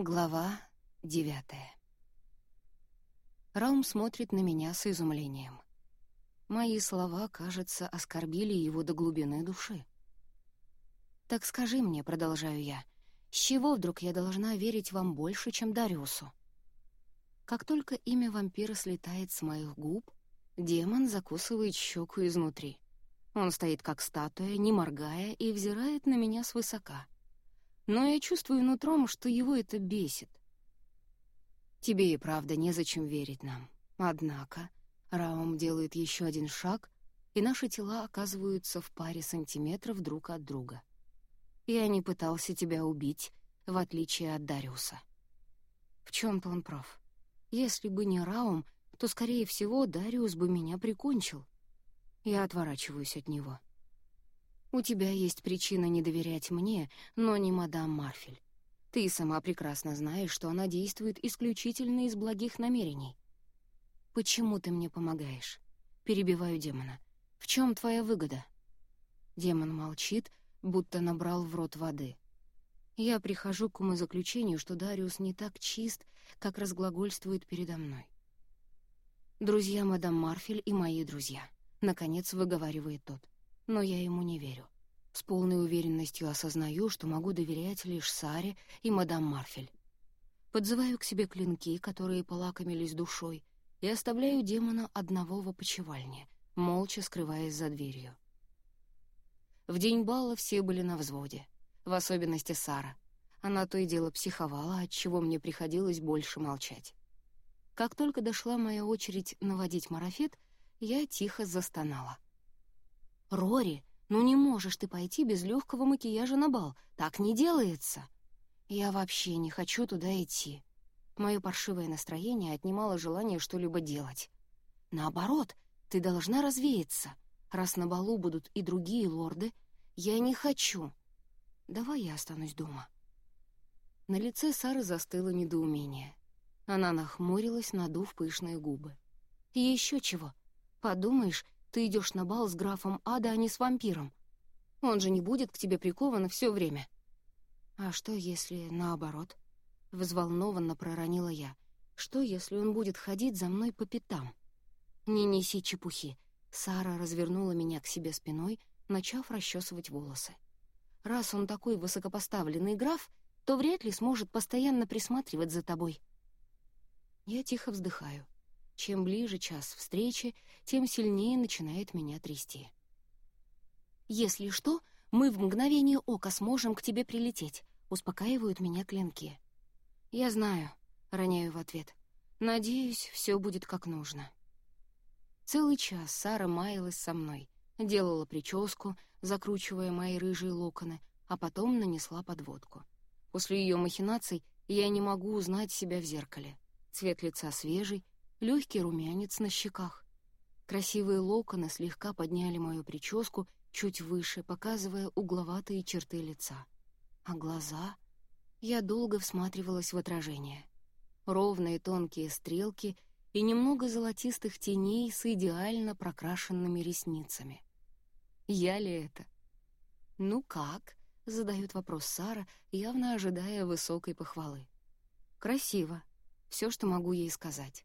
Глава девятая. Раум смотрит на меня с изумлением. Мои слова, кажется, оскорбили его до глубины души. «Так скажи мне», — продолжаю я, — «с чего вдруг я должна верить вам больше, чем Дариусу?» Как только имя вампира слетает с моих губ, демон закусывает щеку изнутри. Он стоит как статуя, не моргая, и взирает на меня свысока — но я чувствую нутром, что его это бесит. Тебе и правда незачем верить нам. Однако Раум делает еще один шаг, и наши тела оказываются в паре сантиметров друг от друга. Я не пытался тебя убить, в отличие от Дариуса. В чем-то он прав. Если бы не Раум, то, скорее всего, Дариус бы меня прикончил. Я отворачиваюсь от него. У тебя есть причина не доверять мне, но не мадам Марфель. Ты сама прекрасно знаешь, что она действует исключительно из благих намерений. Почему ты мне помогаешь? Перебиваю демона. В чем твоя выгода? Демон молчит, будто набрал в рот воды. Я прихожу к умозаключению, что Дариус не так чист, как разглагольствует передо мной. «Друзья мадам Марфель и мои друзья», — наконец выговаривает тот но я ему не верю. С полной уверенностью осознаю, что могу доверять лишь Саре и мадам Марфель. Подзываю к себе клинки, которые полакомились душой, и оставляю демона одного в опочивальне, молча скрываясь за дверью. В день бала все были на взводе, в особенности Сара. Она то и дело психовала, отчего мне приходилось больше молчать. Как только дошла моя очередь наводить марафет, я тихо застонала — «Рори, ну не можешь ты пойти без легкого макияжа на бал. Так не делается!» «Я вообще не хочу туда идти». Мое паршивое настроение отнимало желание что-либо делать. «Наоборот, ты должна развеяться. Раз на балу будут и другие лорды, я не хочу. Давай я останусь дома». На лице Сары застыло недоумение. Она нахмурилась, надув пышные губы. «И еще чего? Подумаешь, ты идешь на бал с графом Ада, а не с вампиром. Он же не будет к тебе прикован все время». «А что, если наоборот?» — взволнованно проронила я. «Что, если он будет ходить за мной по пятам?» «Не неси чепухи». Сара развернула меня к себе спиной, начав расчесывать волосы. «Раз он такой высокопоставленный граф, то вряд ли сможет постоянно присматривать за тобой». Я тихо вздыхаю. Чем ближе час встречи, тем сильнее начинает меня трясти. «Если что, мы в мгновение ока сможем к тебе прилететь», — успокаивают меня клинки. «Я знаю», — роняю в ответ. «Надеюсь, все будет как нужно». Целый час Сара маялась со мной, делала прическу, закручивая мои рыжие локоны, а потом нанесла подводку. После ее махинаций я не могу узнать себя в зеркале. Цвет лица свежий, легкий румянец на щеках. Красивые локоны слегка подняли мою прическу чуть выше, показывая угловатые черты лица. А глаза... Я долго всматривалась в отражение. Ровные тонкие стрелки и немного золотистых теней с идеально прокрашенными ресницами. Я ли это? «Ну как?» — задает вопрос Сара, явно ожидая высокой похвалы. «Красиво. Все, что могу ей сказать».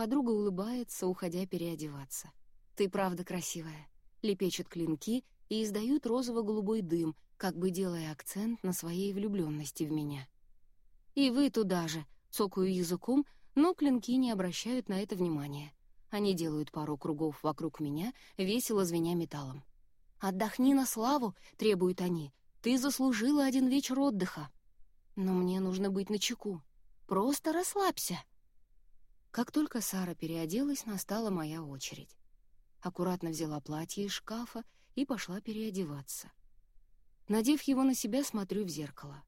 Подруга улыбается, уходя переодеваться. «Ты правда красивая». Лепечут клинки и издают розово-голубой дым, как бы делая акцент на своей влюбленности в меня. «И вы туда же», — цокаю языком, но клинки не обращают на это внимания. Они делают пару кругов вокруг меня, весело звеня металлом. «Отдохни на славу», — требуют они. «Ты заслужила один вечер отдыха». Но мне нужно быть начеку. Просто расслабься. Как только Сара переоделась, настала моя очередь. Аккуратно взяла платье из шкафа и пошла переодеваться. Надев его на себя, смотрю в зеркало.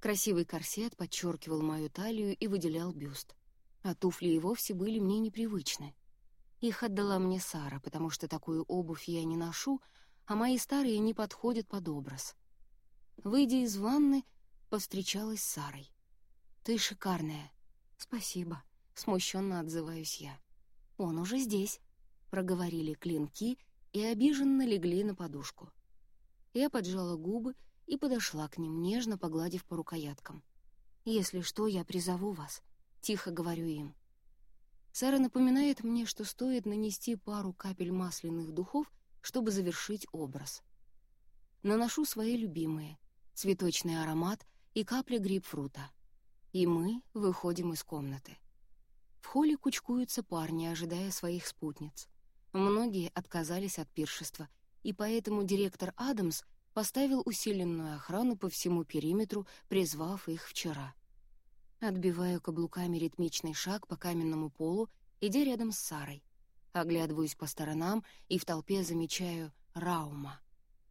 Красивый корсет подчеркивал мою талию и выделял бюст. А туфли и вовсе были мне непривычны. Их отдала мне Сара, потому что такую обувь я не ношу, а мои старые не подходят под образ. Выйдя из ванны, повстречалась с Сарой. «Ты шикарная». «Спасибо», Смущенно отзываюсь я. «Он уже здесь», — проговорили клинки и обиженно легли на подушку. Я поджала губы и подошла к ним, нежно погладив по рукояткам. Если что, я призову вас», — тихо говорю им. Сара напоминает мне, что стоит нанести пару капель масляных духов, чтобы завершить образ. Наношу свои любимые — цветочный аромат и капля грейпфрута. И мы выходим из комнаты. В холле кучкуются парни, ожидая своих спутниц. Многие отказались от пиршества, и поэтому директор Адамс поставил усиленную охрану по всему периметру, призвав их вчера. Отбиваю каблуками ритмичный шаг по каменному полу, идя рядом с Сарой. Оглядываюсь по сторонам и в толпе замечаю Раума.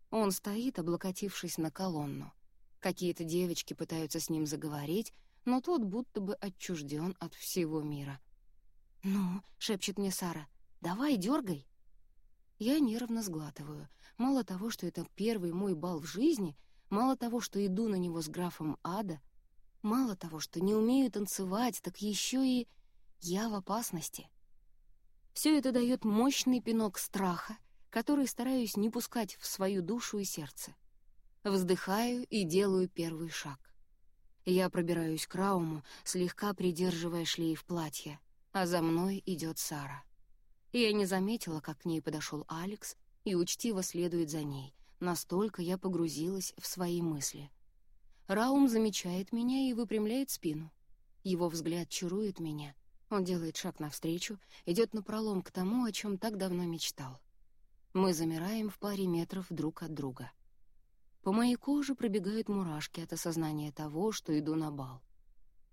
Он стоит, облокотившись на колонну. Какие-то девочки пытаются с ним заговорить, но тот будто бы отчужден от всего мира. «Ну», — шепчет мне Сара, — «давай, дергай». Я нервно сглатываю. Мало того, что это первый мой бал в жизни, мало того, что иду на него с графом Ада — Мало того, что не умею танцевать, так еще и я в опасности. Все это дает мощный пинок страха, который стараюсь не пускать в свою душу и сердце. Вздыхаю и делаю первый шаг. Я пробираюсь к Рауму, слегка придерживая шлейф платья, а за мной идет Сара. Я не заметила, как к ней подошел Алекс, и учтиво следует за ней. Настолько я погрузилась в свои мысли — Раум замечает меня и выпрямляет спину. Его взгляд чарует меня. Он делает шаг навстречу, идет напролом к тому, о чем так давно мечтал. Мы замираем в паре метров друг от друга. По моей коже пробегают мурашки от осознания того, что иду на бал.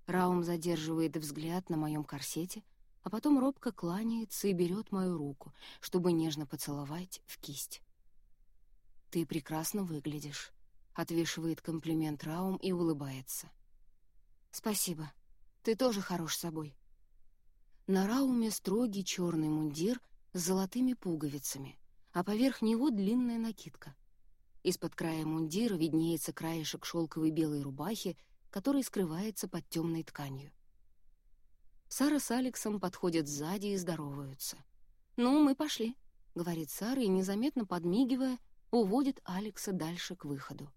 Раум задерживает взгляд на моем корсете, а потом робко кланяется и берет мою руку, чтобы нежно поцеловать в кисть. «Ты прекрасно выглядишь», Отвешивает комплимент Раум и улыбается. «Спасибо. Ты тоже хорош собой». На Рауме строгий черный мундир с золотыми пуговицами, а поверх него длинная накидка. Из-под края мундира виднеется краешек шелковой белой рубахи, который скрывается под темной тканью. Сара с Алексом подходят сзади и здороваются. «Ну, мы пошли», — говорит Сара и, незаметно подмигивая, уводит Алекса дальше к выходу.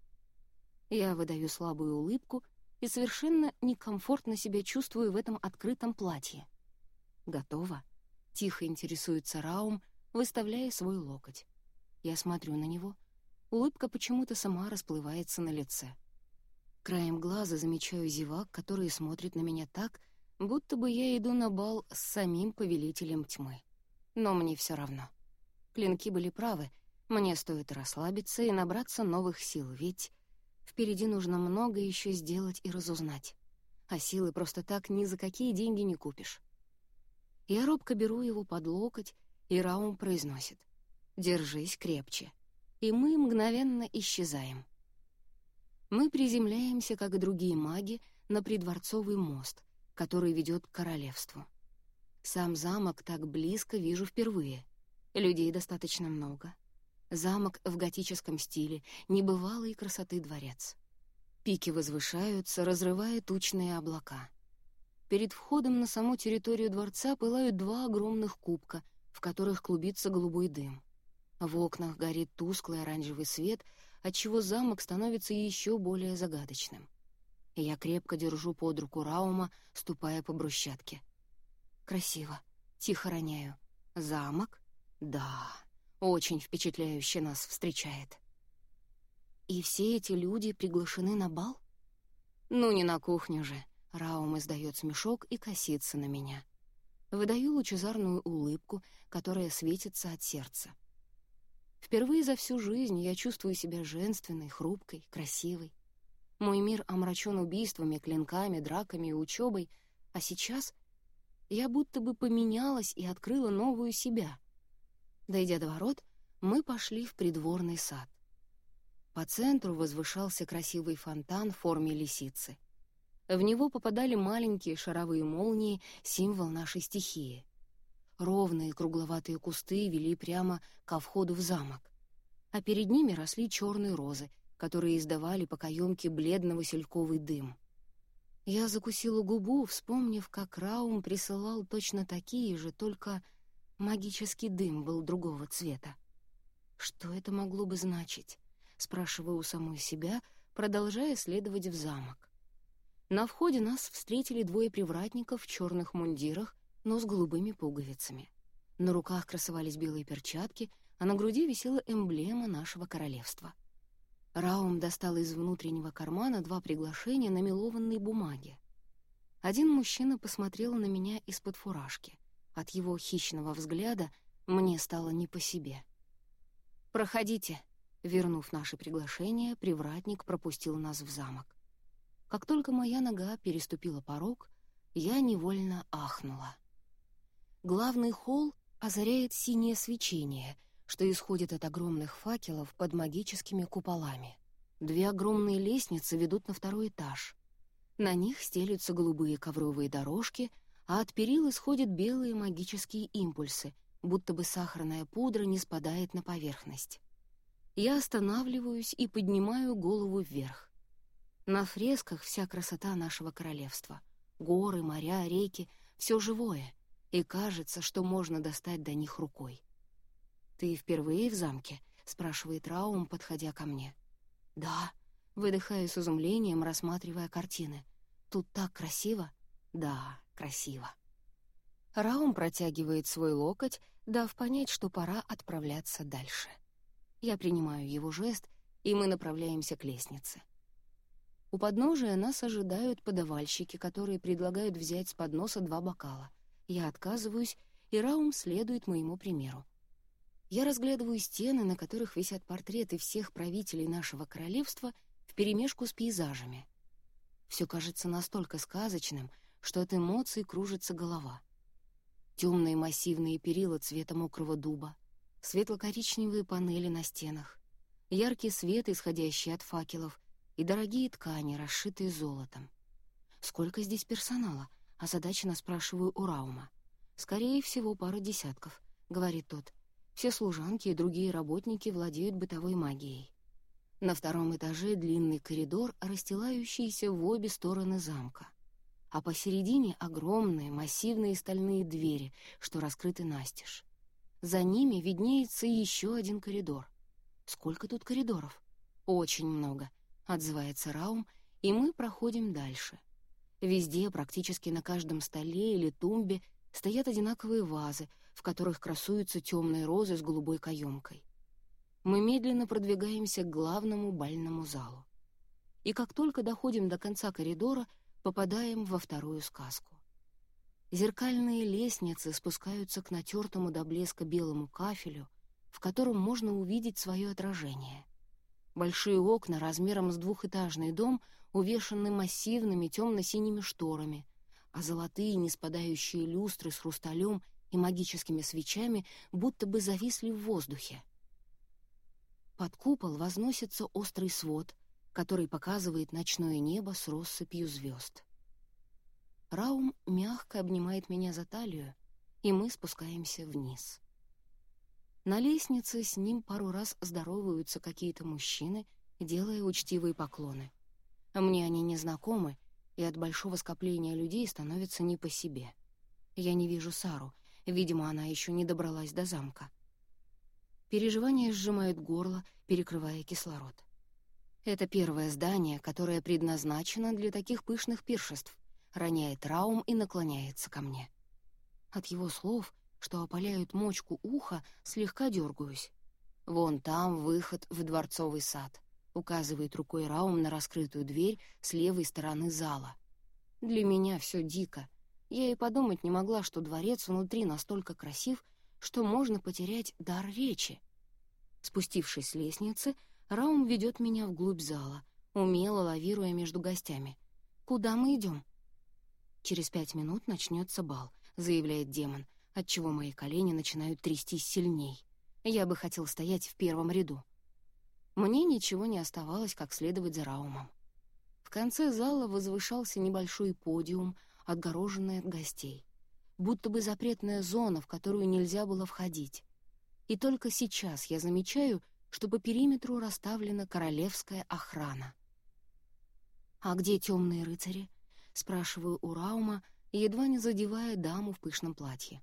Я выдаю слабую улыбку и совершенно некомфортно себя чувствую в этом открытом платье. «Готово?» — тихо интересуется Раум, выставляя свой локоть. Я смотрю на него. Улыбка почему-то сама расплывается на лице. Краем глаза замечаю зевак, который смотрит на меня так, будто бы я иду на бал с самим повелителем тьмы. Но мне все равно. Клинки были правы, мне стоит расслабиться и набраться новых сил, ведь Впереди нужно много еще сделать и разузнать. А силы просто так ни за какие деньги не купишь. Я робко беру его под локоть, и Раум произносит «Держись крепче». И мы мгновенно исчезаем. Мы приземляемся, как другие маги, на придворцовый мост, который ведет к королевству. Сам замок так близко вижу впервые. Людей достаточно много. Замок в готическом стиле, небывалой красоты дворец. Пики возвышаются, разрывая тучные облака. Перед входом на саму территорию дворца пылают два огромных кубка, в которых клубится голубой дым. В окнах горит тусклый оранжевый свет, отчего замок становится еще более загадочным. Я крепко держу под руку Раума, ступая по брусчатке. «Красиво», — тихо роняю. «Замок? Да» очень впечатляюще нас встречает. И все эти люди приглашены на бал? Ну, не на кухню же. Раум издает смешок и косится на меня. Выдаю лучезарную улыбку, которая светится от сердца. Впервые за всю жизнь я чувствую себя женственной, хрупкой, красивой. Мой мир омрачен убийствами, клинками, драками и учебой, а сейчас я будто бы поменялась и открыла новую себя — Дойдя до ворот, мы пошли в придворный сад. По центру возвышался красивый фонтан в форме лисицы. В него попадали маленькие шаровые молнии, символ нашей стихии. Ровные кругловатые кусты вели прямо ко входу в замок, а перед ними росли черные розы, которые издавали по каемке бледно васильковый дым. Я закусила губу, вспомнив, как Раум присылал точно такие же, только Магический дым был другого цвета. Что это могло бы значить? Спрашиваю у самой себя, продолжая следовать в замок. На входе нас встретили двое привратников в черных мундирах, но с голубыми пуговицами. На руках красовались белые перчатки, а на груди висела эмблема нашего королевства. Раум достал из внутреннего кармана два приглашения на мелованной бумаге. Один мужчина посмотрел на меня из-под фуражки. От его хищного взгляда мне стало не по себе. «Проходите», — вернув наше приглашение, привратник пропустил нас в замок. Как только моя нога переступила порог, я невольно ахнула. Главный холл озаряет синее свечение, что исходит от огромных факелов под магическими куполами. Две огромные лестницы ведут на второй этаж. На них стелются голубые ковровые дорожки, а от перил исходят белые магические импульсы, будто бы сахарная пудра не спадает на поверхность. Я останавливаюсь и поднимаю голову вверх. На фресках вся красота нашего королевства. Горы, моря, реки — все живое, и кажется, что можно достать до них рукой. «Ты впервые в замке?» — спрашивает Раум, подходя ко мне. «Да», — выдыхаю с изумлением, рассматривая картины. «Тут так красиво?» «Да, красиво». Раум протягивает свой локоть, дав понять, что пора отправляться дальше. Я принимаю его жест, и мы направляемся к лестнице. У подножия нас ожидают подавальщики, которые предлагают взять с подноса два бокала. Я отказываюсь, и Раум следует моему примеру. Я разглядываю стены, на которых висят портреты всех правителей нашего королевства вперемешку с пейзажами. Все кажется настолько сказочным, что от эмоций кружится голова. Темные массивные перила цвета мокрого дуба, светло-коричневые панели на стенах, яркий свет, исходящий от факелов, и дорогие ткани, расшитые золотом. «Сколько здесь персонала?» — озадаченно спрашиваю у Раума. «Скорее всего, пара десятков», — говорит тот. «Все служанки и другие работники владеют бытовой магией». На втором этаже длинный коридор, расстилающийся в обе стороны замка. А посередине огромные массивные стальные двери, что раскрыты настежь. За ними виднеется еще один коридор. Сколько тут коридоров? Очень много —— отзывается Раум, и мы проходим дальше. Везде, практически на каждом столе или тумбе, стоят одинаковые вазы, в которых красуются темные розы с голубой каемкой. Мы медленно продвигаемся к главному бальному залу. И как только доходим до конца коридора, попадаем во вторую сказку. Зеркальные лестницы спускаются к натертому до блеска белому кафелю, в котором можно увидеть свое отражение — Большие окна размером с двухэтажный дом увешаны массивными темно-синими шторами, а золотые неспадающие люстры с хрусталем и магическими свечами будто бы зависли в воздухе. Под купол возносится острый свод, который показывает ночное небо с россыпью звезд. Раум мягко обнимает меня за талию, и мы спускаемся вниз. На лестнице с ним пару раз здороваются какие-то мужчины, делая учтивые поклоны. Мне они не знакомы, и от большого скопления людей становится не по себе. Я не вижу Сару, видимо, она еще не добралась до замка. Переживания сжимают горло, перекрывая кислород. Это первое здание, которое предназначено для таких пышных пиршеств, роняет Раум и наклоняется ко мне. От его слов что опаляют мочку уха, слегка дергаюсь. «Вон там выход в дворцовый сад», — указывает рукой Раум на раскрытую дверь с левой стороны зала. «Для меня все дико. Я и подумать не могла, что дворец внутри настолько красив, что можно потерять дар речи». Спустившись с лестницы, Раум ведет меня вглубь зала, умело лавируя между гостями. «Куда мы идем?» «Через пять минут начнется бал», — заявляет демон, отчего мои колени начинают трястись сильней. Я бы хотел стоять в первом ряду. Мне ничего не оставалось, как следовать за Раумом. В конце зала возвышался небольшой подиум, отгороженный от гостей. Будто бы запретная зона, в которую нельзя было входить. И только сейчас я замечаю, что по периметру расставлена королевская охрана. «А где темные рыцари?» — спрашиваю у Раума, едва не задевая даму в пышном платье.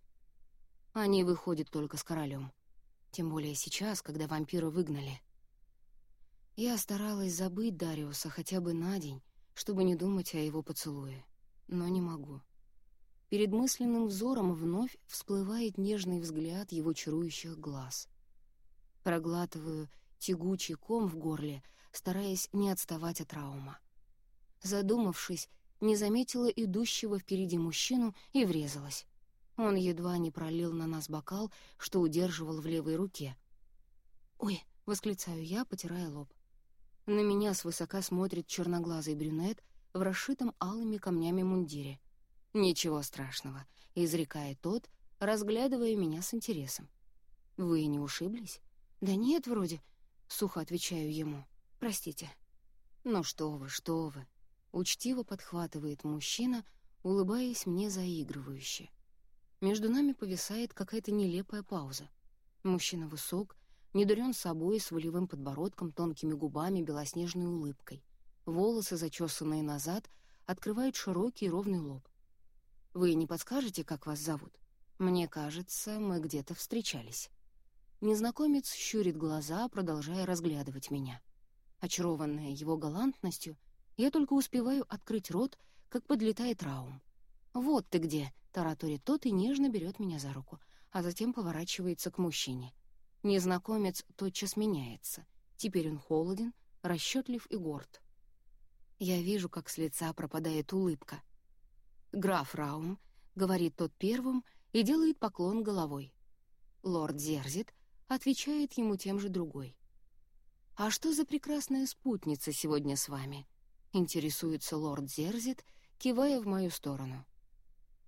Они выходят только с королем. Тем более сейчас, когда вампира выгнали. Я старалась забыть Дариуса хотя бы на день, чтобы не думать о его поцелуе. Но не могу. Перед мысленным взором вновь всплывает нежный взгляд его чарующих глаз. Проглатываю тягучий ком в горле, стараясь не отставать от раума. Задумавшись, не заметила идущего впереди мужчину и врезалась. Он едва не пролил на нас бокал, что удерживал в левой руке. «Ой!» — восклицаю я, потирая лоб. На меня свысока смотрит черноглазый брюнет в расшитом алыми камнями мундире. «Ничего страшного», — изрекает тот, разглядывая меня с интересом. «Вы не ушиблись?» «Да нет, вроде», — сухо отвечаю ему. «Простите». «Ну что вы, что вы», — учтиво подхватывает мужчина, улыбаясь мне заигрывающе. Между нами повисает какая-то нелепая пауза. Мужчина высок, недурен собой, с волевым подбородком, тонкими губами, белоснежной улыбкой. Волосы, зачесанные назад, открывают широкий ровный лоб. «Вы не подскажете, как вас зовут? Мне кажется, мы где-то встречались». Незнакомец щурит глаза, продолжая разглядывать меня. Очарованная его галантностью, я только успеваю открыть рот, как подлетает Раум. «Вот ты где!» — тараторит тот и нежно берет меня за руку, а затем поворачивается к мужчине. Незнакомец тотчас меняется. Теперь он холоден, расчетлив и горд. Я вижу, как с лица пропадает улыбка. «Граф Раум», — говорит тот первым и делает поклон головой. Лорд зерзит, отвечает ему тем же другой. «А что за прекрасная спутница сегодня с вами?» — интересуется лорд Зерзит, кивая в мою сторону.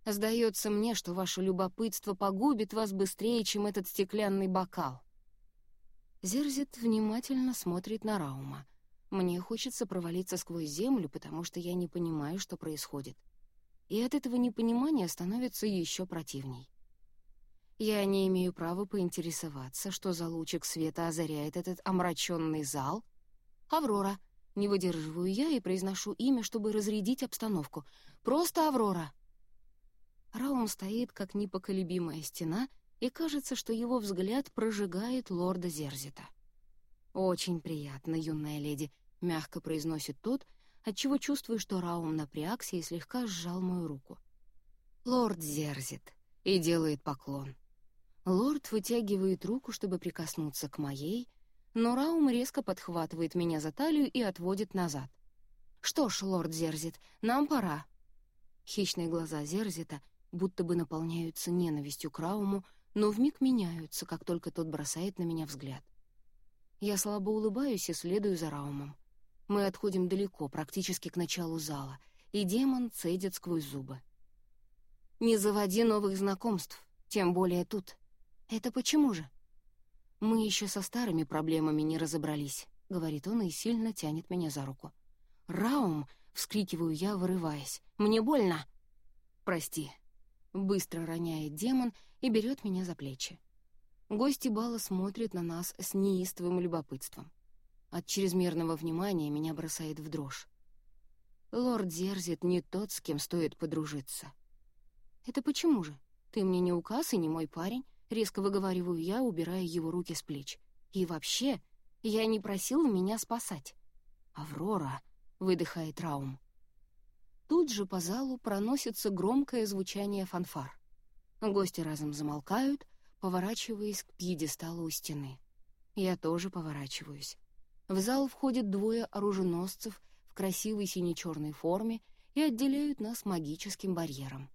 Сдается мне, что ваше любопытство погубит вас быстрее, чем этот стеклянный бокал. Зерзит внимательно смотрит на Раума. Мне хочется провалиться сквозь землю, потому что я не понимаю, что происходит. И от этого непонимания становится еще противней. Я не имею права поинтересоваться, что за лучик света озаряет этот омраченный зал. «Аврора!» — не выдерживаю я и произношу имя, чтобы разрядить обстановку. «Просто Аврора!» Раум стоит, как непоколебимая стена, и кажется, что его взгляд прожигает лорда Зерзита. «Очень приятно, юная леди», — мягко произносит тот, отчего чувствую, что Раум напрягся и слегка сжал мою руку. «Лорд Зерзит», — и делает поклон. Лорд вытягивает руку, чтобы прикоснуться к моей, но Раум резко подхватывает меня за талию и отводит назад. «Что ж, лорд Зерзит, нам пора». Хищные глаза Зерзита будто бы наполняются ненавистью к Рауму, но вмиг меняются, как только тот бросает на меня взгляд. Я слабо улыбаюсь и следую за Раумом. Мы отходим далеко, практически к началу зала, и демон цедит сквозь зубы. «Не заводи новых знакомств, тем более тут. Это почему же?» «Мы еще со старыми проблемами не разобрались», — говорит он и сильно тянет меня за руку. «Раум!» — вскрикиваю я, вырываясь. «Мне больно!» «Прости», Быстро роняет демон и берет меня за плечи. Гости бала смотрят на нас с неистовым любопытством. От чрезмерного внимания меня бросает в дрожь. Лорд Зерзит не тот, с кем стоит подружиться. «Это почему же? Ты мне не указ и не мой парень», — резко выговариваю я, убирая его руки с плеч. «И вообще, я не просил меня спасать». «Аврора», — выдыхает Раум. Тут же по залу проносится громкое звучание фанфар. Гости разом замолкают, поворачиваясь к пьедесталу у стены. Я тоже поворачиваюсь. В зал входят двое оруженосцев в красивой сине-черной форме и отделяют нас магическим барьером.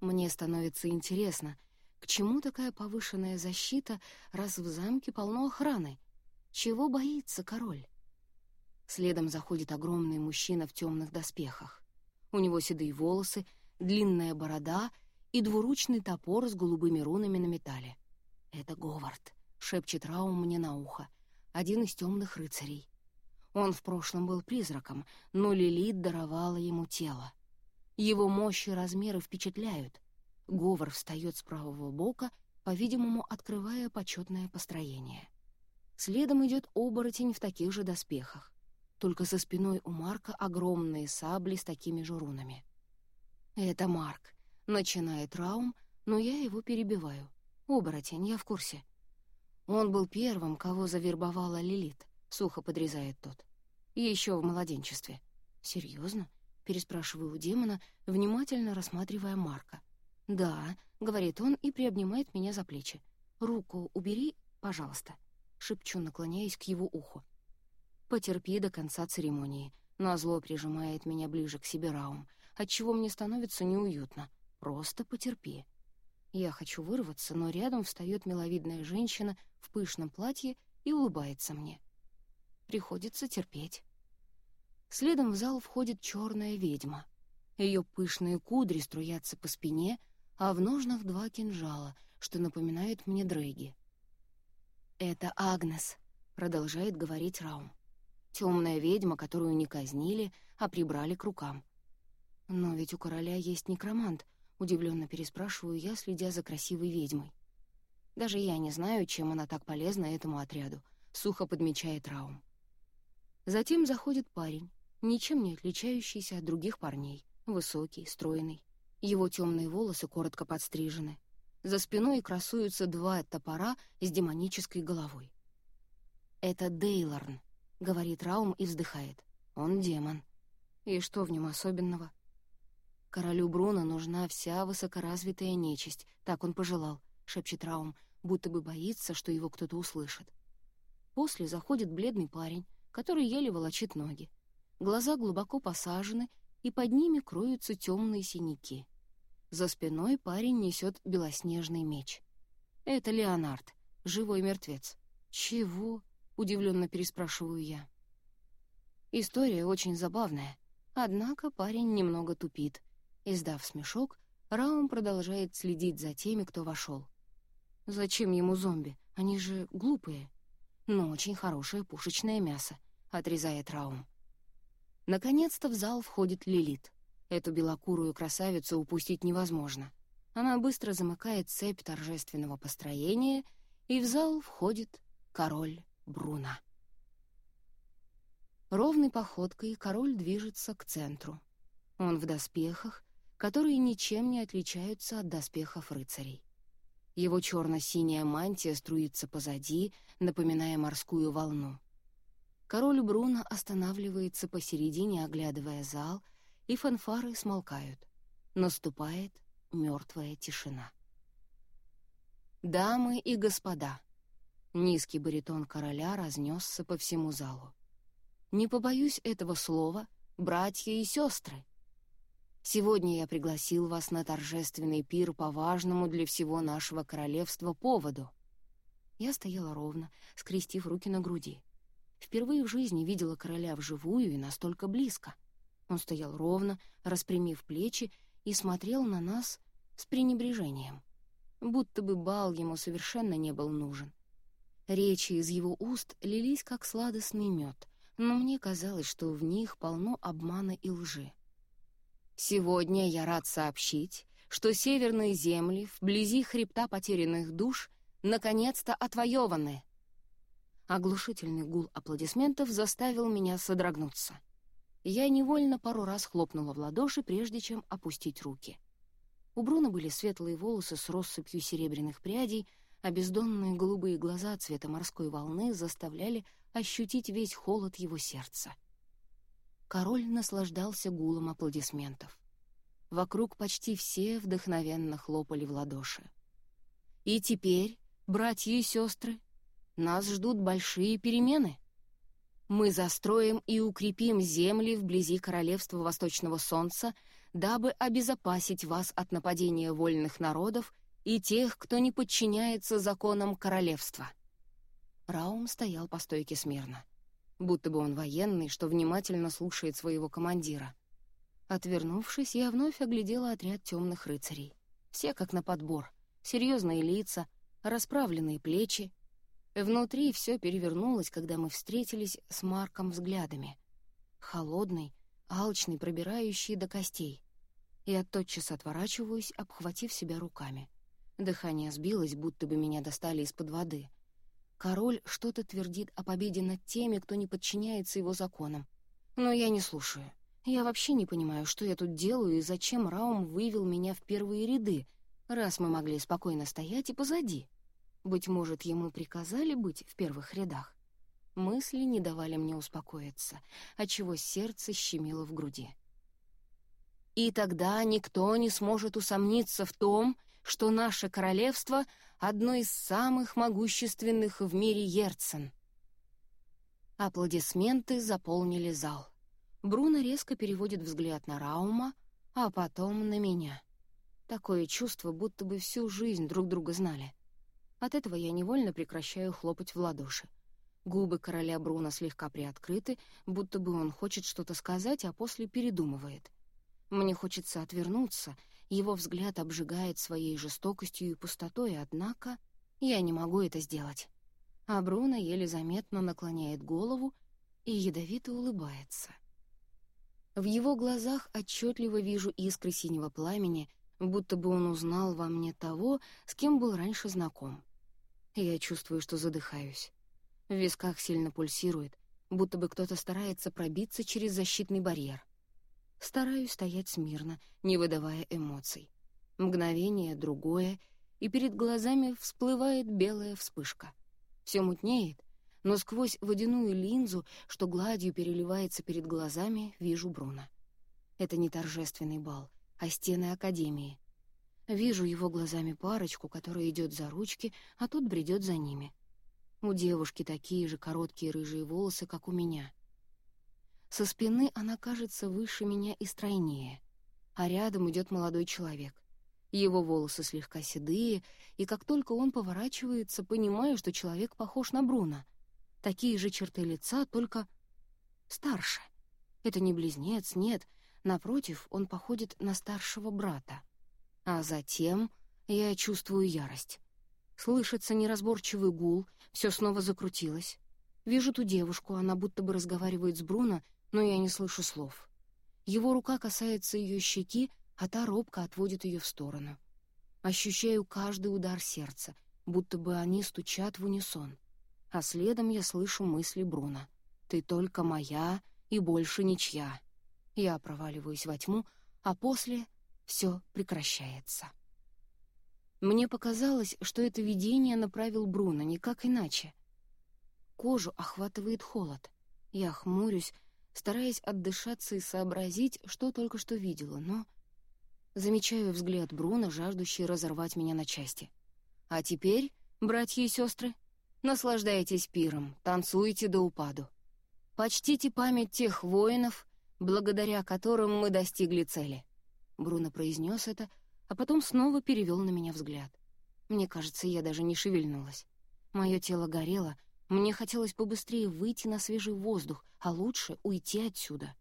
Мне становится интересно, к чему такая повышенная защита, раз в замке полно охраны? Чего боится король? Следом заходит огромный мужчина в темных доспехах. У него седые волосы, длинная борода и двуручный топор с голубыми рунами на металле. «Это Говард», — шепчет Раум мне на ухо, один из темных рыцарей. Он в прошлом был призраком, но Лилит даровала ему тело. Его мощь и размеры впечатляют. Говор встает с правого бока, по-видимому, открывая почетное построение. Следом идет оборотень в таких же доспехах только со спиной у Марка огромные сабли с такими же рунами. «Это Марк», — начинает Раум, но я его перебиваю. «Оборотень, я в курсе». «Он был первым, кого завербовала Лилит», — сухо подрезает тот. Еще в младенчестве. Серьезно? переспрашиваю у демона, внимательно рассматривая Марка. «Да», — говорит он и приобнимает меня за плечи. «Руку убери, пожалуйста», — шепчу, наклоняясь к его уху. «Потерпи до конца церемонии», но зло прижимает меня ближе к себе Раум, отчего мне становится неуютно. «Просто потерпи». Я хочу вырваться, но рядом встает миловидная женщина в пышном платье и улыбается мне. Приходится терпеть. Следом в зал входит черная ведьма. Ее пышные кудри струятся по спине, а в ножнах два кинжала, что напоминает мне Дрейги. «Это Агнес», — продолжает говорить Раум. Темная ведьма, которую не казнили, а прибрали к рукам. «Но ведь у короля есть некромант», — удивленно переспрашиваю я, следя за красивой ведьмой. «Даже я не знаю, чем она так полезна этому отряду», — сухо подмечает Раум. Затем заходит парень, ничем не отличающийся от других парней, высокий, стройный. Его темные волосы коротко подстрижены. За спиной красуются два топора с демонической головой. «Это Дейлорн», — говорит Раум и вздыхает. «Он демон. И что в нем особенного?» «Королю Бруно нужна вся высокоразвитая нечисть, так он пожелал», — шепчет Раум, будто бы боится, что его кто-то услышит. После заходит бледный парень, который еле волочит ноги. Глаза глубоко посажены, и под ними кроются темные синяки. За спиной парень несет белоснежный меч. Это Леонард, живой мертвец. «Чего?» — удивленно переспрашиваю я. История очень забавная, однако парень немного тупит. Издав смешок, Раум продолжает следить за теми, кто вошел. Зачем ему зомби? Они же глупые. Но очень хорошее пушечное мясо, отрезает Раум. Наконец-то в зал входит Лилит. Эту белокурую красавицу упустить невозможно. Она быстро замыкает цепь торжественного построения, и в зал входит король Бруно. Ровной походкой король движется к центру. Он в доспехах, которые ничем не отличаются от доспехов рыцарей. Его черно-синяя мантия струится позади, напоминая морскую волну. Король Бруно останавливается посередине, оглядывая зал, и фанфары смолкают. Наступает мертвая тишина. «Дамы и господа!» Низкий баритон короля разнесся по всему залу. «Не побоюсь этого слова, братья и сестры!» Сегодня я пригласил вас на торжественный пир по важному для всего нашего королевства поводу. Я стояла ровно, скрестив руки на груди. Впервые в жизни видела короля вживую и настолько близко. Он стоял ровно, распрямив плечи, и смотрел на нас с пренебрежением. Будто бы бал ему совершенно не был нужен. Речи из его уст лились, как сладостный мед, но мне казалось, что в них полно обмана и лжи. Сегодня я рад сообщить, что северные земли, вблизи хребта потерянных душ, наконец-то отвоеваны. Оглушительный гул аплодисментов заставил меня содрогнуться. Я невольно пару раз хлопнула в ладоши, прежде чем опустить руки. У Бруно были светлые волосы с россыпью серебряных прядей, а бездонные голубые глаза цвета морской волны заставляли ощутить весь холод его сердца. Король наслаждался гулом аплодисментов. Вокруг почти все вдохновенно хлопали в ладоши. «И теперь, братья и сестры, нас ждут большие перемены. Мы застроим и укрепим земли вблизи Королевства Восточного Солнца, дабы обезопасить вас от нападения вольных народов и тех, кто не подчиняется законам королевства». Раум стоял по стойке смирно будто бы он военный, что внимательно слушает своего командира. Отвернувшись, я вновь оглядела отряд темных рыцарей. Все как на подбор. Серьезные лица, расправленные плечи. Внутри все перевернулось, когда мы встретились с Марком взглядами. Холодный, алчный, пробирающий до костей. Я тотчас отворачиваюсь, обхватив себя руками. Дыхание сбилось, будто бы меня достали из-под воды. Король что-то твердит о победе над теми, кто не подчиняется его законам. Но я не слушаю. Я вообще не понимаю, что я тут делаю и зачем Раум вывел меня в первые ряды, раз мы могли спокойно стоять и позади. Быть может, ему приказали быть в первых рядах. Мысли не давали мне успокоиться, отчего сердце щемило в груди. И тогда никто не сможет усомниться в том, что наше королевство — одно из самых могущественных в мире Ерцен. Аплодисменты заполнили зал. Бруно резко переводит взгляд на Раума, а потом на меня. Такое чувство, будто бы всю жизнь друг друга знали. От этого я невольно прекращаю хлопать в ладоши. Губы короля Бруно слегка приоткрыты, будто бы он хочет что-то сказать, а после передумывает. Мне хочется отвернуться, его взгляд обжигает своей жестокостью и пустотой, однако я не могу это сделать. А Бруно еле заметно наклоняет голову и ядовито улыбается. В его глазах отчетливо вижу искры синего пламени, будто бы он узнал во мне того, с кем был раньше знаком. Я чувствую, что задыхаюсь. В висках сильно пульсирует, будто бы кто-то старается пробиться через защитный барьер. Стараюсь стоять смирно, не выдавая эмоций. Мгновение, другое, и перед глазами всплывает белая вспышка. Все мутнеет, но сквозь водяную линзу, что гладью переливается перед глазами, вижу Бруно. Это не торжественный бал, а стены Академии. Вижу его глазами парочку, которая идет за ручки, а тот бредет за ними. У девушки такие же короткие рыжие волосы, как у меня. Со спины она кажется выше меня и стройнее, а рядом идет молодой человек. Его волосы слегка седые, и как только он поворачивается, понимаю, что человек похож на Бруно. Такие же черты лица, только старше. Это не близнец, нет. Напротив, он походит на старшего брата. А затем я чувствую ярость. Слышится неразборчивый гул, все снова закрутилось. Вижу ту девушку, она будто бы разговаривает с Бруно, но я не слышу слов. Его рука касается ее щеки, а та робко отводит ее в сторону. Ощущаю каждый удар сердца, будто бы они стучат в унисон. А следом я слышу мысли Бруно. «Ты только моя и больше ничья». Я проваливаюсь во тьму, а после все прекращается. Мне показалось, что это видение направил Бруно, никак иначе. Кожу охватывает холод. Я хмурюсь, стараясь отдышаться и сообразить, что только что видела, но... Замечаю взгляд Бруно, жаждущий разорвать меня на части. А теперь, братья и сестры, наслаждайтесь пиром, танцуйте до упаду. Почтите память тех воинов, благодаря которым мы достигли цели. Бруно произнес это, а потом снова перевел на меня взгляд. Мне кажется, я даже не шевельнулась. Мое тело горело, мне хотелось побыстрее выйти на свежий воздух, а лучше уйти отсюда.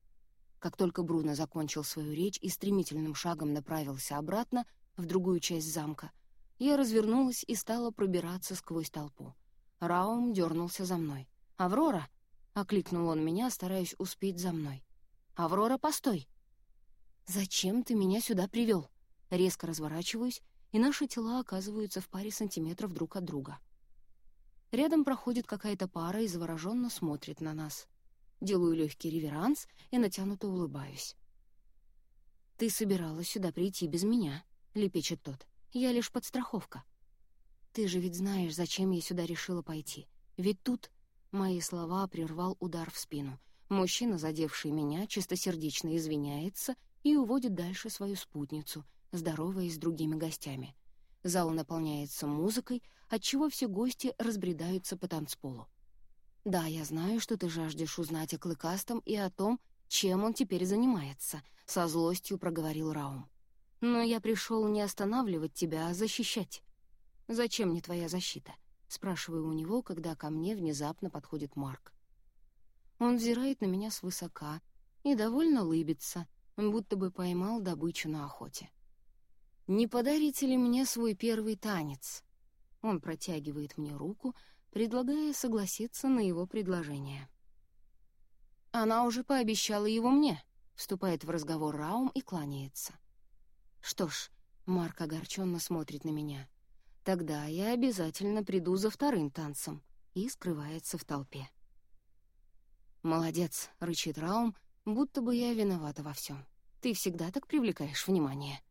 Как только Бруно закончил свою речь и стремительным шагом направился обратно, в другую часть замка, я развернулась и стала пробираться сквозь толпу. Раум дернулся за мной. «Аврора!» — окликнул он меня, стараясь успеть за мной. «Аврора, постой!» «Зачем ты меня сюда привел?» Резко разворачиваюсь, и наши тела оказываются в паре сантиметров друг от друга. Рядом проходит какая-то пара и завороженно смотрит на нас. Делаю легкий реверанс и натянуто улыбаюсь. «Ты собиралась сюда прийти без меня», — лепечет тот. «Я лишь подстраховка». «Ты же ведь знаешь, зачем я сюда решила пойти. Ведь тут...» Мои слова прервал удар в спину. Мужчина, задевший меня, чистосердечно извиняется и уводит дальше свою спутницу, здороваясь с другими гостями. Зал наполняется музыкой, отчего все гости разбредаются по танцполу. «Да, я знаю, что ты жаждешь узнать о Клыкастом и о том, чем он теперь занимается», — со злостью проговорил Раум. «Но я пришел не останавливать тебя, а защищать». «Зачем мне твоя защита?» — спрашиваю у него, когда ко мне внезапно подходит Марк. Он взирает на меня свысока и довольно лыбится, будто бы поймал добычу на охоте. «Не подарите ли мне свой первый танец?» Он протягивает мне руку, предлагая согласиться на его предложение. «Она уже пообещала его мне», — вступает в разговор Раум и кланяется. «Что ж», — Марк огорченно смотрит на меня, «тогда я обязательно приду за вторым танцем» и скрывается в толпе. «Молодец», — рычит Раум, будто бы я виновата во всем. «Ты всегда так привлекаешь внимание».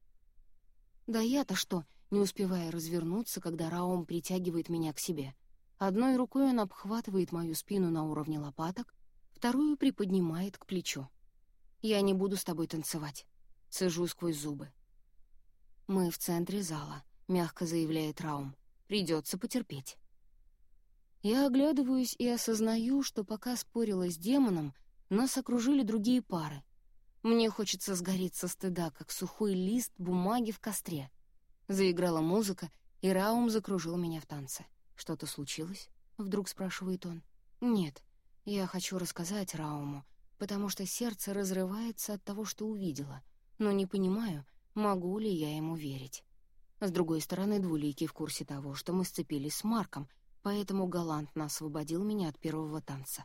«Да я-то что?» не успевая развернуться, когда Раум притягивает меня к себе. Одной рукой он обхватывает мою спину на уровне лопаток, вторую приподнимает к плечу. «Я не буду с тобой танцевать», — цежу сквозь зубы. «Мы в центре зала», — мягко заявляет Раум. «Придется потерпеть». Я оглядываюсь и осознаю, что пока спорила с демоном, нас окружили другие пары. Мне хочется сгореть со стыда, как сухой лист бумаги в костре. Заиграла музыка, и Раум закружил меня в танце. «Что-то случилось?» — вдруг спрашивает он. «Нет, я хочу рассказать Рауму, потому что сердце разрывается от того, что увидела, но не понимаю, могу ли я ему верить. С другой стороны, Двуликий в курсе того, что мы сцепились с Марком, поэтому галантно освободил меня от первого танца.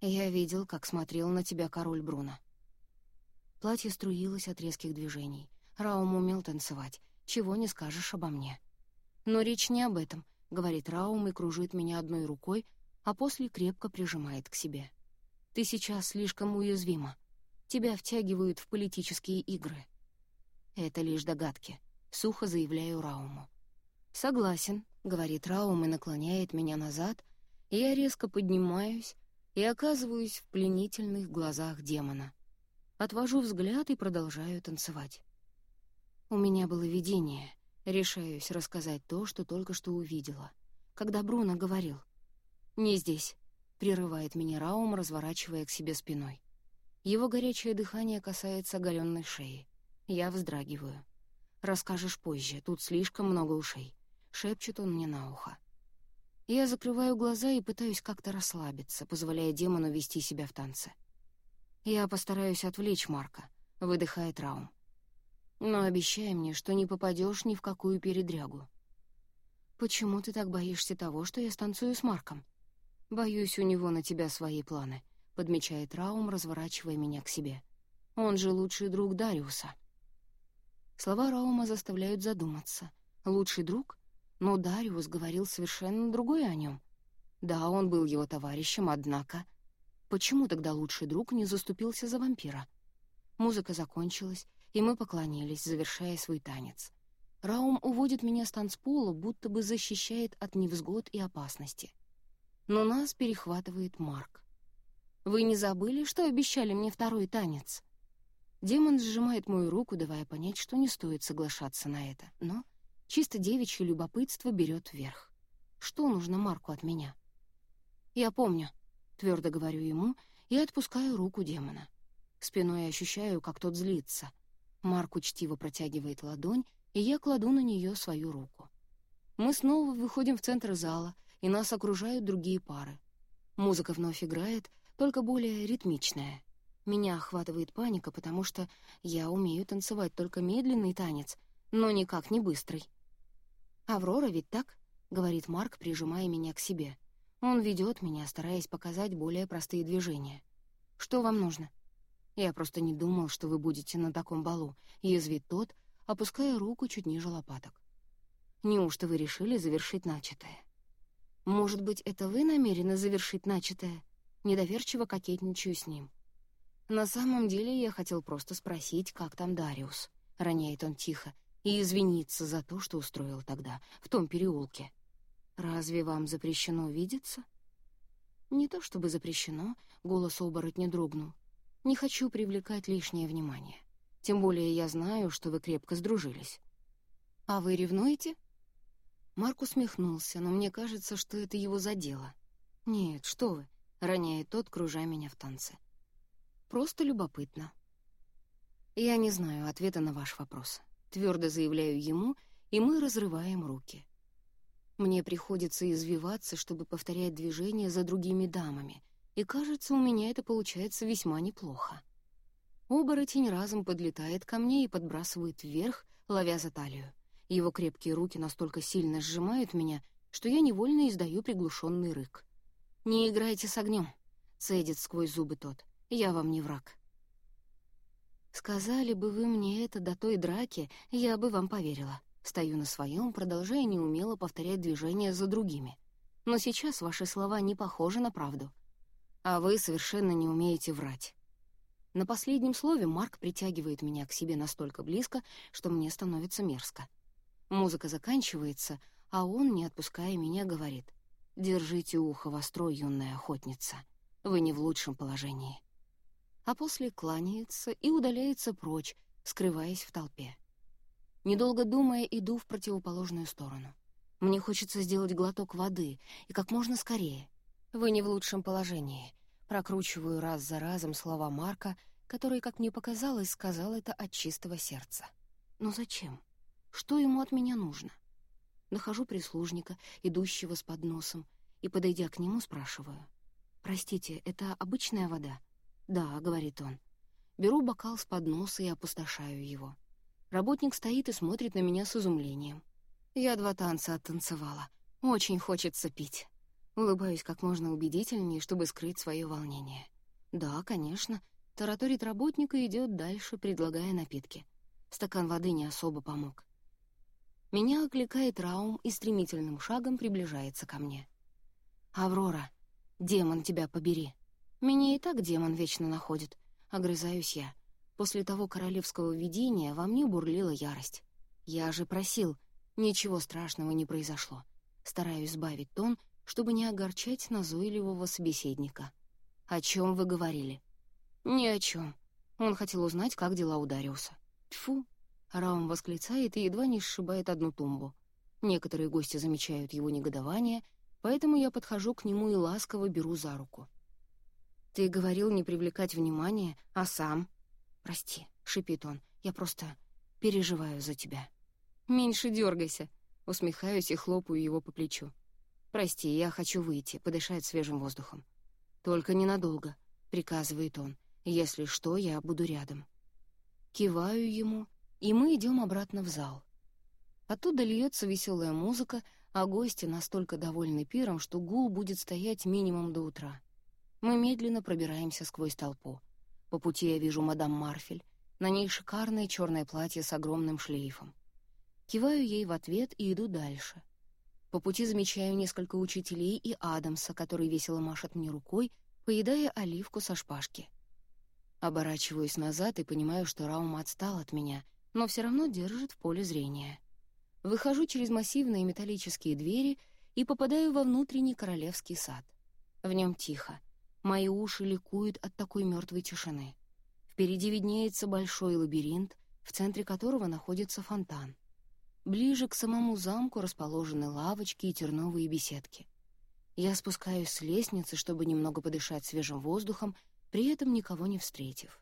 Я видел, как смотрел на тебя король Бруно. Платье струилось от резких движений. Раум умел танцевать, чего не скажешь обо мне. Но речь не об этом, — говорит Раум и кружит меня одной рукой, а после крепко прижимает к себе. Ты сейчас слишком уязвима. Тебя втягивают в политические игры. Это лишь догадки, — сухо заявляю Рауму. Согласен, — говорит Раум и наклоняет меня назад, и я резко поднимаюсь и оказываюсь в пленительных глазах демона. Отвожу взгляд и продолжаю танцевать. У меня было видение. Решаюсь рассказать то, что только что увидела. Когда Бруно говорил. «Не здесь», — прерывает меня Раум, разворачивая к себе спиной. Его горячее дыхание касается оголенной шеи. Я вздрагиваю. «Расскажешь позже, тут слишком много ушей». — шепчет он мне на ухо. Я закрываю глаза и пытаюсь как-то расслабиться, позволяя демону вести себя в танце. «Я постараюсь отвлечь Марка», — выдыхает Раум. «Но обещай мне, что не попадешь ни в какую передрягу». «Почему ты так боишься того, что я станцую с Марком?» «Боюсь, у него на тебя свои планы», — подмечает Раум, разворачивая меня к себе. «Он же лучший друг Дариуса». Слова Раума заставляют задуматься. «Лучший друг? Но Дариус говорил совершенно другое о нем. Да, он был его товарищем, однако... Почему тогда лучший друг не заступился за вампира? Музыка закончилась, и мы поклонились, завершая свой танец. Раум уводит меня с танцпола, будто бы защищает от невзгод и опасности. Но нас перехватывает Марк. «Вы не забыли, что обещали мне второй танец?» Демон сжимает мою руку, давая понять, что не стоит соглашаться на это, но Чисто девичье любопытство берет вверх. Что нужно Марку от меня? «Я помню», — твердо говорю ему и отпускаю руку демона. Спиной ощущаю, как тот злится. Марк учтиво протягивает ладонь, и я кладу на нее свою руку. Мы снова выходим в центр зала, и нас окружают другие пары. Музыка вновь играет, только более ритмичная. Меня охватывает паника, потому что я умею танцевать только медленный танец, но никак не быстрый. «Аврора ведь так?» — говорит Марк, прижимая меня к себе. Он ведет меня, стараясь показать более простые движения. «Что вам нужно?» «Я просто не думал, что вы будете на таком балу», — язвит тот, опуская руку чуть ниже лопаток. «Неужто вы решили завершить начатое?» «Может быть, это вы намерены завершить начатое?» Недоверчиво кокетничаю с ним. «На самом деле я хотел просто спросить, как там Дариус», — роняет он тихо, и извиниться за то, что устроил тогда, в том переулке. Разве вам запрещено видеться? Не то чтобы запрещено, голос оборотня дрогнул. Не хочу привлекать лишнее внимание. Тем более я знаю, что вы крепко сдружились. А вы ревнуете? Марк усмехнулся, но мне кажется, что это его задело. «Нет, что вы», — роняет тот, кружа меня в танце. «Просто любопытно». Я не знаю ответа на ваш вопрос. Твердо заявляю ему, и мы разрываем руки. Мне приходится извиваться, чтобы повторять движения за другими дамами, и, кажется, у меня это получается весьма неплохо. Оборотень разом подлетает ко мне и подбрасывает вверх, ловя за талию. Его крепкие руки настолько сильно сжимают меня, что я невольно издаю приглушенный рык. «Не играйте с огнем», — цедит сквозь зубы тот. «Я вам не враг». Сказали бы вы мне это до той драки, я бы вам поверила. Стою на своем, продолжая неумело повторять движения за другими. Но сейчас ваши слова не похожи на правду. А вы совершенно не умеете врать. На последнем слове Марк притягивает меня к себе настолько близко, что мне становится мерзко. Музыка заканчивается, а он, не отпуская меня, говорит. Держите ухо востро, юная охотница. Вы не в лучшем положении. А после кланяется и удаляется прочь, скрываясь в толпе. Недолго думая, иду в противоположную сторону. Мне хочется сделать глоток воды, и как можно скорее. Вы не в лучшем положении. Прокручиваю раз за разом слова Марка, который, как мне показалось, сказал это от чистого сердца. Но зачем? Что ему от меня нужно? Нахожу прислужника, идущего с подносом, и, подойдя к нему, спрашиваю. «Простите, это обычная вода?» «Да», — говорит он. Беру бокал с подноса и опустошаю его. Работник стоит и смотрит на меня с изумлением. Я два танца оттанцевала. Очень хочется пить. Улыбаюсь как можно убедительнее, чтобы скрыть свое волнение. «Да, конечно». Тараторит работник и идет дальше, предлагая напитки. Стакан воды не особо помог. Меня окликает Раум и стремительным шагом приближается ко мне. «Аврора, демон тебя побери!» Меня и так демон вечно находит. Огрызаюсь я. После того королевского видения во мне бурлила ярость. Я же просил. Ничего страшного не произошло. Стараюсь сбавить тон, чтобы не огорчать назойливого собеседника. «О чем вы говорили?» «Ни о чем. Он хотел узнать, как дела у Дариуса». «Тьфу!» Раум восклицает и едва не сшибает одну тумбу. Некоторые гости замечают его негодование, поэтому я подхожу к нему и ласково беру за руку. «Ты говорил не привлекать внимания, а сам...» «Прости», — шипит он, — «я просто переживаю за тебя». «Меньше дергайся», — усмехаюсь и хлопаю его по плечу. «Прости, я хочу выйти, подышать свежим воздухом». «Только ненадолго», — приказывает он. «Если что, я буду рядом». Киваю ему и мы идем обратно в зал. Оттуда льется веселая музыка, а гости настолько довольны пиром, что гул будет стоять минимум до утра. Мы медленно пробираемся сквозь толпу. По пути я вижу мадам Марфель. На ней шикарное черное платье с огромным шлейфом. Киваю ей в ответ и иду дальше. По пути замечаю несколько учителей и Адамса, который весело машет мне рукой, поедая оливку со шпажки. Оборачиваюсь назад и понимаю, что Раум отстал от меня но все равно держит в поле зрения. Выхожу через массивные металлические двери и попадаю во внутренний королевский сад. В нем тихо. Мои уши ликуют от такой мертвой тишины. Впереди виднеется большой лабиринт, в центре которого находится фонтан. Ближе к самому замку расположены лавочки и терновые беседки. Я спускаюсь с лестницы, чтобы немного подышать свежим воздухом, при этом никого не встретив.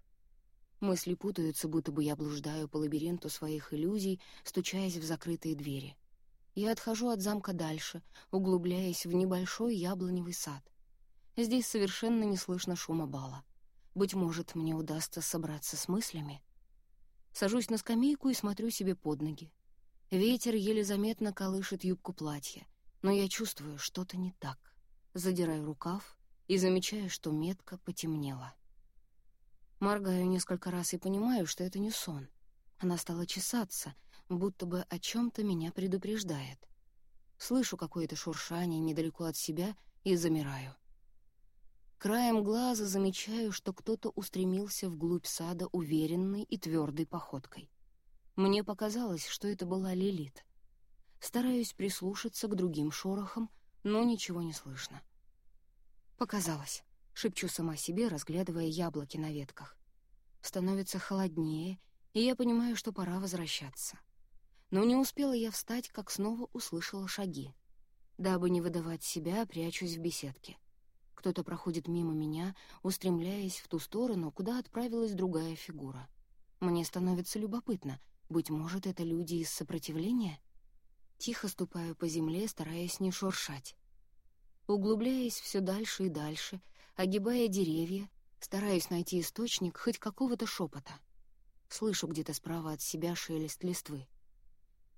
Мысли путаются, будто бы я блуждаю по лабиринту своих иллюзий, стучаясь в закрытые двери. Я отхожу от замка дальше, углубляясь в небольшой яблоневый сад. Здесь совершенно не слышно шума бала. Быть может, мне удастся собраться с мыслями. Сажусь на скамейку и смотрю себе под ноги. Ветер еле заметно колышет юбку платья, но я чувствую, что-то не так. Задираю рукав и замечаю, что метка потемнела. Моргаю несколько раз и понимаю, что это не сон. Она стала чесаться, будто бы о чем то меня предупреждает. Слышу какое-то шуршание недалеко от себя и замираю. Краем глаза замечаю, что кто-то устремился вглубь сада уверенной и твердой походкой. Мне показалось, что это была Лилит. Стараюсь прислушаться к другим шорохам, но ничего не слышно. Показалось. — шепчу сама себе, разглядывая яблоки на ветках. Становится холоднее, и я понимаю, что пора возвращаться. Но не успела я встать, как снова услышала шаги. Дабы не выдавать себя, прячусь в беседке. Кто-то проходит мимо меня, устремляясь в ту сторону, куда отправилась другая фигура. Мне становится любопытно. Быть может, это люди из сопротивления? Тихо ступаю по земле, стараясь не шуршать. Углубляясь все дальше и дальше, огибая деревья, стараюсь найти источник хоть какого-то шепота. Слышу где-то справа от себя шелест листвы.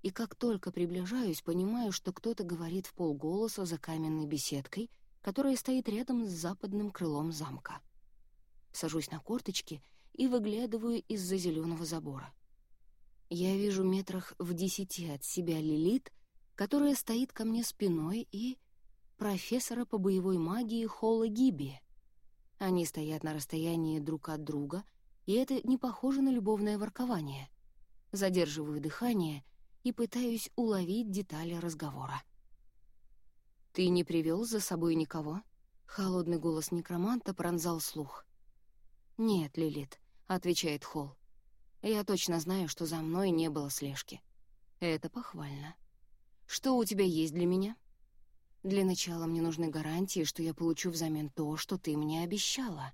И как только приближаюсь, понимаю, что кто-то говорит в полголоса за каменной беседкой, которая стоит рядом с западным крылом замка. Сажусь на корточки и выглядываю из-за зеленого забора. Я вижу метрах в десяти от себя Лилит, которая стоит ко мне спиной, и профессора по боевой магии Холла Гиби. Они стоят на расстоянии друг от друга, и это не похоже на любовное воркование. Задерживаю дыхание и пытаюсь уловить детали разговора. «Ты не привел за собой никого?» Холодный голос некроманта пронзал слух. «Нет, Лилит», — отвечает Холл. «Я точно знаю, что за мной не было слежки. Это похвально. Что у тебя есть для меня?» «Для начала мне нужны гарантии, что я получу взамен то, что ты мне обещала».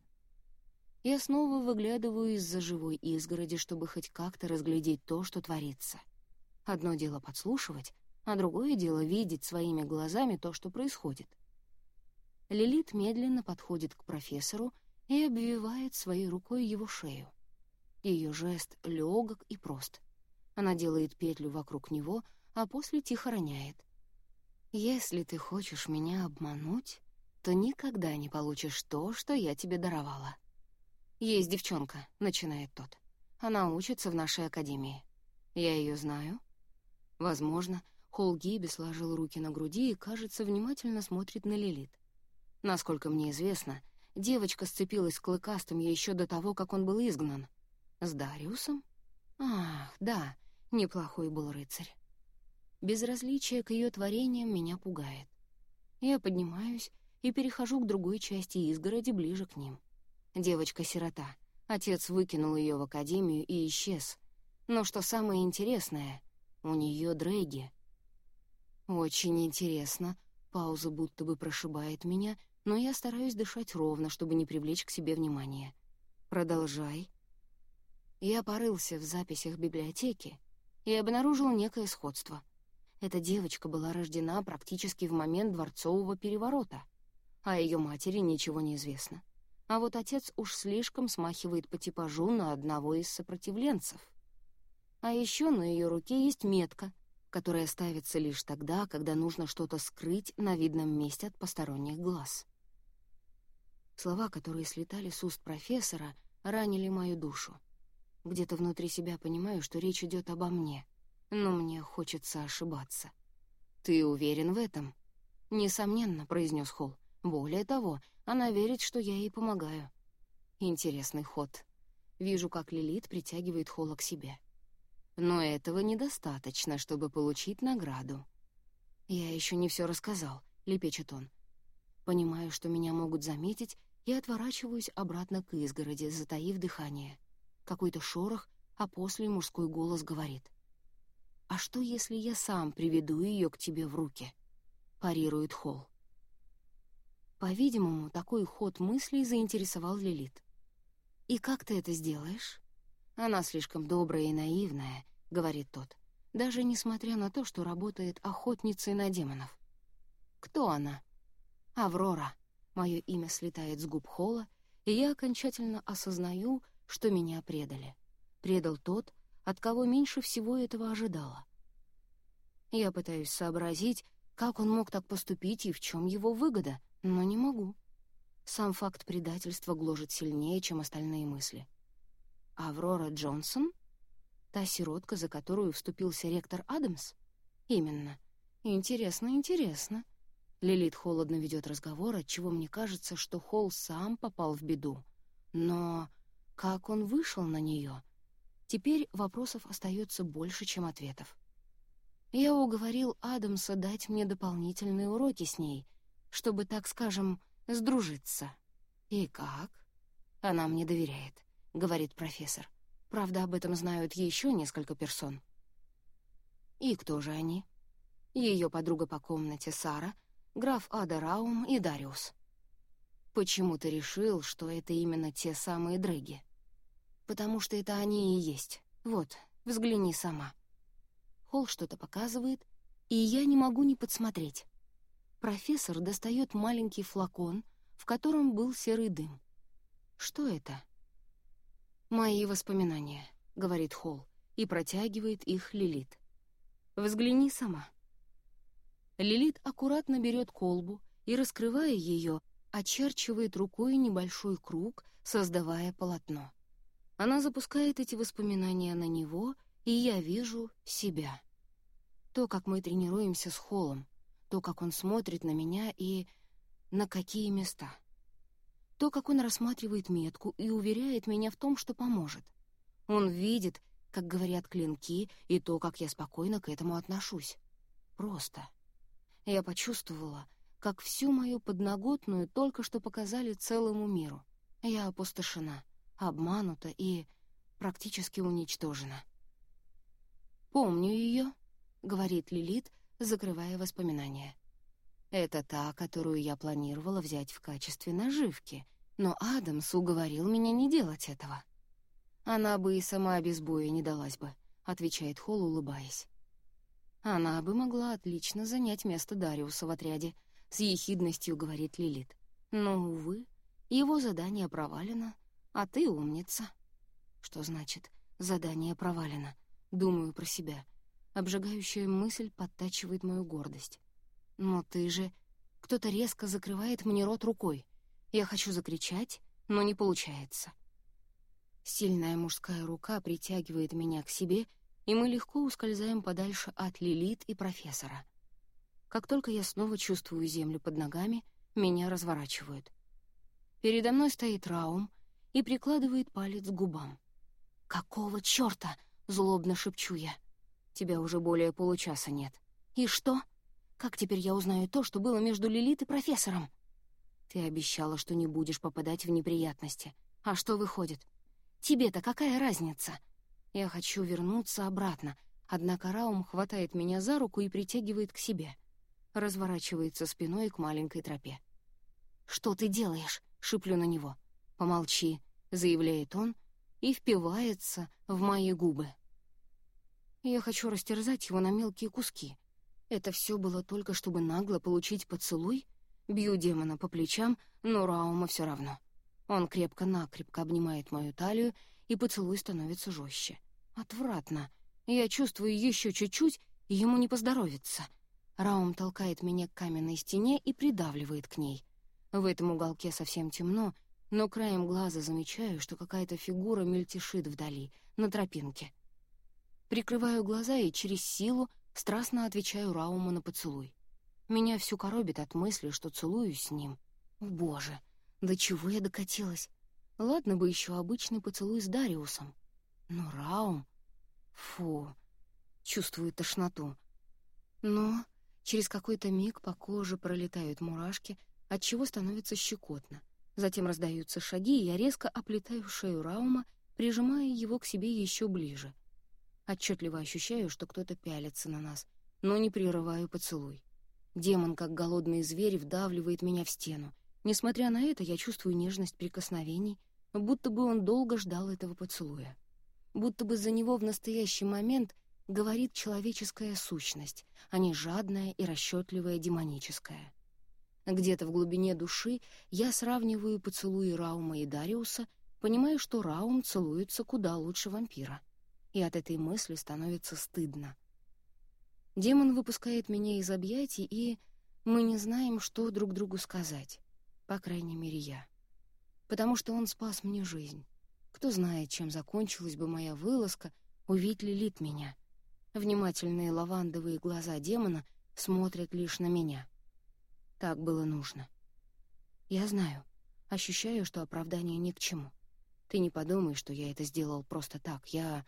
Я снова выглядываю из-за живой изгороди, чтобы хоть как-то разглядеть то, что творится. Одно дело подслушивать, а другое дело видеть своими глазами то, что происходит. Лилит медленно подходит к профессору и обвивает своей рукой его шею. Ее жест легок и прост. Она делает петлю вокруг него, а после тихо роняет. «Если ты хочешь меня обмануть, то никогда не получишь то, что я тебе даровала». «Есть девчонка», — начинает тот. «Она учится в нашей академии. Я ее знаю?» «Возможно». Холл Гиби сложил руки на груди и, кажется, внимательно смотрит на Лилит. Насколько мне известно, девочка сцепилась с Клыкастым еще до того, как он был изгнан. С Дариусом? Ах, да, неплохой был рыцарь. Безразличие к ее творениям меня пугает. Я поднимаюсь и перехожу к другой части изгороди ближе к ним. Девочка-сирота. Отец выкинул ее в академию и исчез. Но что самое интересное, у нее Дрейги. Очень интересно. Пауза будто бы прошибает меня, но я стараюсь дышать ровно, чтобы не привлечь к себе внимания. Продолжай. Я порылся в записях библиотеки и обнаружил некое сходство. Эта девочка была рождена практически в момент дворцового переворота, а ее матери ничего не известно. А вот отец уж слишком смахивает по типажу на одного из сопротивленцев. А еще на ее руке есть метка, которая ставится лишь тогда, когда нужно что-то скрыть на видном месте от посторонних глаз. Слова, которые слетали с уст профессора, ранили мою душу. Где-то внутри себя понимаю, что речь идет обо мне — но мне хочется ошибаться. «Ты уверен в этом?» «Несомненно», — произнес Холл. «Более того, она верит, что я ей помогаю». Интересный ход. Вижу, как Лилит притягивает Холла к себе. Но этого недостаточно, чтобы получить награду. «Я еще не все рассказал», — лепечет он. Понимаю, что меня могут заметить, и отворачиваюсь обратно к изгороди, затаив дыхание. Какой-то шорох, а после мужской голос говорит — «А что, если я сам приведу ее к тебе в руки?» — парирует Холл. По-видимому, такой ход мыслей заинтересовал Лилит. «И как ты это сделаешь?» «Она слишком добрая и наивная», — говорит тот, даже несмотря на то, что работает охотницей на демонов. «Кто она?» «Аврора». Мое имя слетает с губ Холла, и я окончательно осознаю, что меня предали. Предал тот, от кого меньше всего этого ожидала. Я пытаюсь сообразить, как он мог так поступить и в чем его выгода, но не могу. Сам факт предательства гложет сильнее, чем остальные мысли. Аврора Джонсон? Та сиротка, за которую вступился ректор Адамс? Именно. Интересно, интересно. Лилит холодно ведет разговор, отчего мне кажется, что Холл сам попал в беду. Но как он вышел на нее? Теперь вопросов остается больше, чем ответов. Я уговорил Адамса дать мне дополнительные уроки с ней, чтобы, так скажем, сдружиться. «И как?» «Она мне доверяет», — говорит профессор. «Правда, об этом знают еще несколько персон». «И кто же они?» Ее подруга по комнате Сара, граф Ада Раум и Дариус. «Почему ты решил, что это именно те самые Дрэги?» потому что это они и есть. Вот, взгляни сама». Холл что-то показывает, и я не могу не подсмотреть. Профессор достает маленький флакон, в котором был серый дым. Что это? «Мои воспоминания», — говорит Холл, и протягивает их Лилит. «Взгляни сама». Лилит аккуратно берет колбу и, раскрывая ее, очерчивает рукой небольшой круг, создавая полотно. Она запускает эти воспоминания на него, и я вижу себя. То, как мы тренируемся с Холлом, то, как он смотрит на меня и на какие места. То, как он рассматривает метку и уверяет меня в том, что поможет. Он видит, как говорят клинки, и то, как я спокойно к этому отношусь. Просто. Я почувствовала, как всю мою подноготную только что показали целому миру. Я опустошена, обманута и практически уничтожена. «Помню ее», — говорит Лилит, закрывая воспоминания. «Это та, которую я планировала взять в качестве наживки, но Адамс уговорил меня не делать этого». «Она бы и сама без боя не далась бы», — отвечает Холл, улыбаясь. «Она бы могла отлично занять место Дариуса в отряде», — с ехидностью говорит Лилит. «Но, увы, его задание провалено, а ты умница». Что значит «задание провалено»? Думаю про себя. Обжигающая мысль подтачивает мою гордость. Но ты же... Кто-то резко закрывает мне рот рукой. Я хочу закричать, но не получается. Сильная мужская рука притягивает меня к себе, и мы легко ускользаем подальше от Лилит и профессора. Как только я снова чувствую землю под ногами, меня разворачивают. Передо мной стоит Раум и прикладывает палец к губам. «Какого чёрта?» — злобно шепчу я. «Тебя уже более получаса нет». «И что? Как теперь я узнаю то, что было между Лилит и профессором?» «Ты обещала, что не будешь попадать в неприятности. А что выходит? Тебе-то какая разница?» Я хочу вернуться обратно, однако Раум хватает меня за руку и притягивает к себе. Разворачивается спиной к маленькой тропе. «Что ты делаешь?» — шиплю на него. «Помолчи», — заявляет он, — и впивается в мои губы. Я хочу растерзать его на мелкие куски. Это все было только, чтобы нагло получить поцелуй? Бью демона по плечам, но Раума все равно. Он крепко-накрепко обнимает мою талию, и поцелуй становится жестче. Отвратно. Я чувствую еще чуть-чуть, и ему не поздоровится. Раум толкает меня к каменной стене и придавливает к ней. В этом уголке совсем темно, но краем глаза замечаю, что какая-то фигура мельтешит вдали, на тропинке. Прикрываю глаза и через силу страстно отвечаю Рауму на поцелуй. Меня всю коробит от мысли, что целуюсь с ним. О, боже, до чего я докатилась? Ладно бы еще обычный поцелуй с Дариусом. Но Раум... Фу, чувствую тошноту. Но через какой-то миг по коже пролетают мурашки, от чего становится щекотно. Затем раздаются шаги, и я резко оплетаю шею Раума, прижимая его к себе еще ближе. Отчетливо ощущаю, что кто-то пялится на нас, но не прерываю поцелуй. Демон, как голодный зверь, вдавливает меня в стену. Несмотря на это, я чувствую нежность прикосновений, будто бы он долго ждал этого поцелуя. Будто бы за него в настоящий момент говорит человеческая сущность, а не жадная и расчетливая демоническая. Где-то в глубине души я сравниваю поцелуи Раума и Дариуса, понимаю, что Раум целуется куда лучше вампира. И от этой мысли становится стыдно. Демон выпускает меня из объятий, и мы не знаем, что друг другу сказать. По крайней мере, я. Потому что он спас мне жизнь. Кто знает, чем закончилась бы моя вылазка, увидеть Лилит меня. Внимательные лавандовые глаза демона смотрят лишь на меня — так было нужно. Я знаю, ощущаю, что оправдание ни к чему. Ты не подумай, что я это сделал просто так. Я...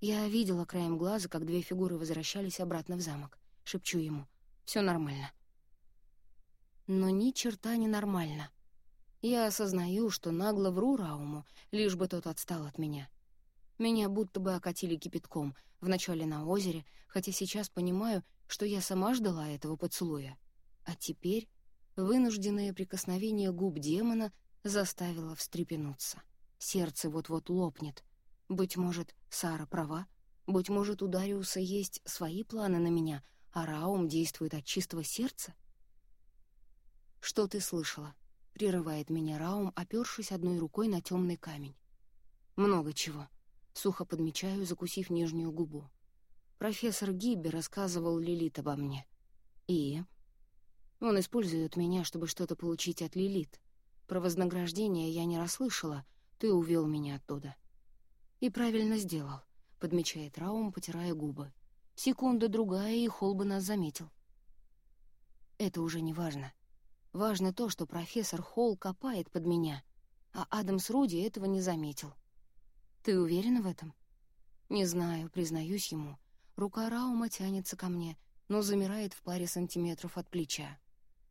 Я видела краем глаза, как две фигуры возвращались обратно в замок. Шепчу ему. Все нормально. Но ни черта не нормально. Я осознаю, что нагло вру Рауму, лишь бы тот отстал от меня. Меня будто бы окатили кипятком, вначале на озере, хотя сейчас понимаю, что я сама ждала этого поцелуя. А теперь вынужденное прикосновение губ демона заставило встрепенуться. Сердце вот-вот лопнет. Быть может, Сара права? Быть может, у Дариуса есть свои планы на меня, а Раум действует от чистого сердца? «Что ты слышала?» — прерывает меня Раум, опёршись одной рукой на темный камень. «Много чего», — сухо подмечаю, закусив нижнюю губу. Профессор Гибби рассказывал Лилит обо мне. «И?» Он использует меня, чтобы что-то получить от Лилит. Про вознаграждение я не расслышала, ты увел меня оттуда. И правильно сделал, подмечает Раум, потирая губы. Секунда-другая, и Холл нас заметил. Это уже не важно. Важно то, что профессор Холл копает под меня, а Адамс Руди этого не заметил. Ты уверена в этом? Не знаю, признаюсь ему. Рука Раума тянется ко мне, но замирает в паре сантиметров от плеча.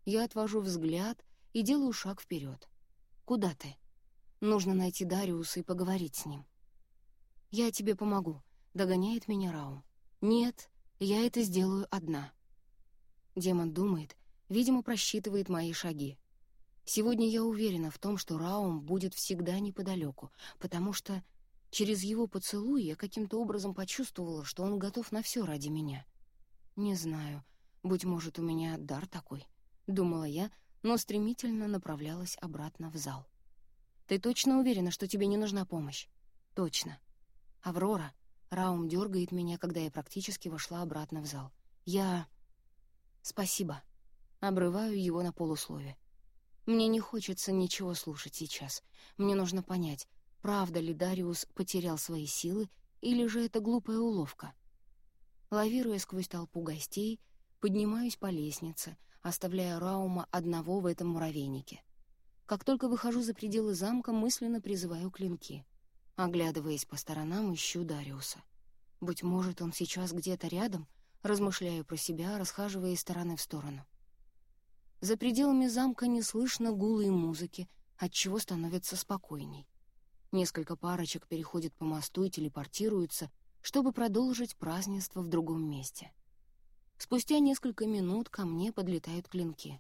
Я отвожу взгляд и делаю шаг вперед. «Куда ты?» «Нужно найти Дариуса и поговорить с ним». «Я тебе помогу», — догоняет меня Раум. «Нет, я это сделаю одна». Демон думает, видимо, просчитывает мои шаги. Сегодня я уверена в том, что Раум будет всегда неподалеку, потому что через его поцелуй я каким-то образом почувствовала, что он готов на все ради меня. Не знаю, быть может, у меня дар такой, думала я, но стремительно направлялась обратно в зал. «Ты точно уверена, что тебе не нужна помощь?» «Точно». «Аврора», Раум дергает меня, когда я практически вошла обратно в зал. «Я...» «Спасибо». Обрываю его на полуслове. Мне не хочется ничего слушать сейчас. Мне нужно понять, правда ли Дариус потерял свои силы, или же это глупая уловка. Лавируя сквозь толпу гостей, поднимаюсь по лестнице, оставляя Раума одного в этом муравейнике. Как только выхожу за пределы замка, мысленно призываю клинки. Оглядываясь по сторонам, ищу Дариуса. Быть может, он сейчас где-то рядом, размышляю про себя, расхаживая из стороны в сторону. За пределами замка не слышно гула и музыки, отчего становится спокойней. Несколько парочек переходят по мосту и телепортируются, чтобы продолжить празднество в другом месте. Спустя несколько минут ко мне подлетают клинки.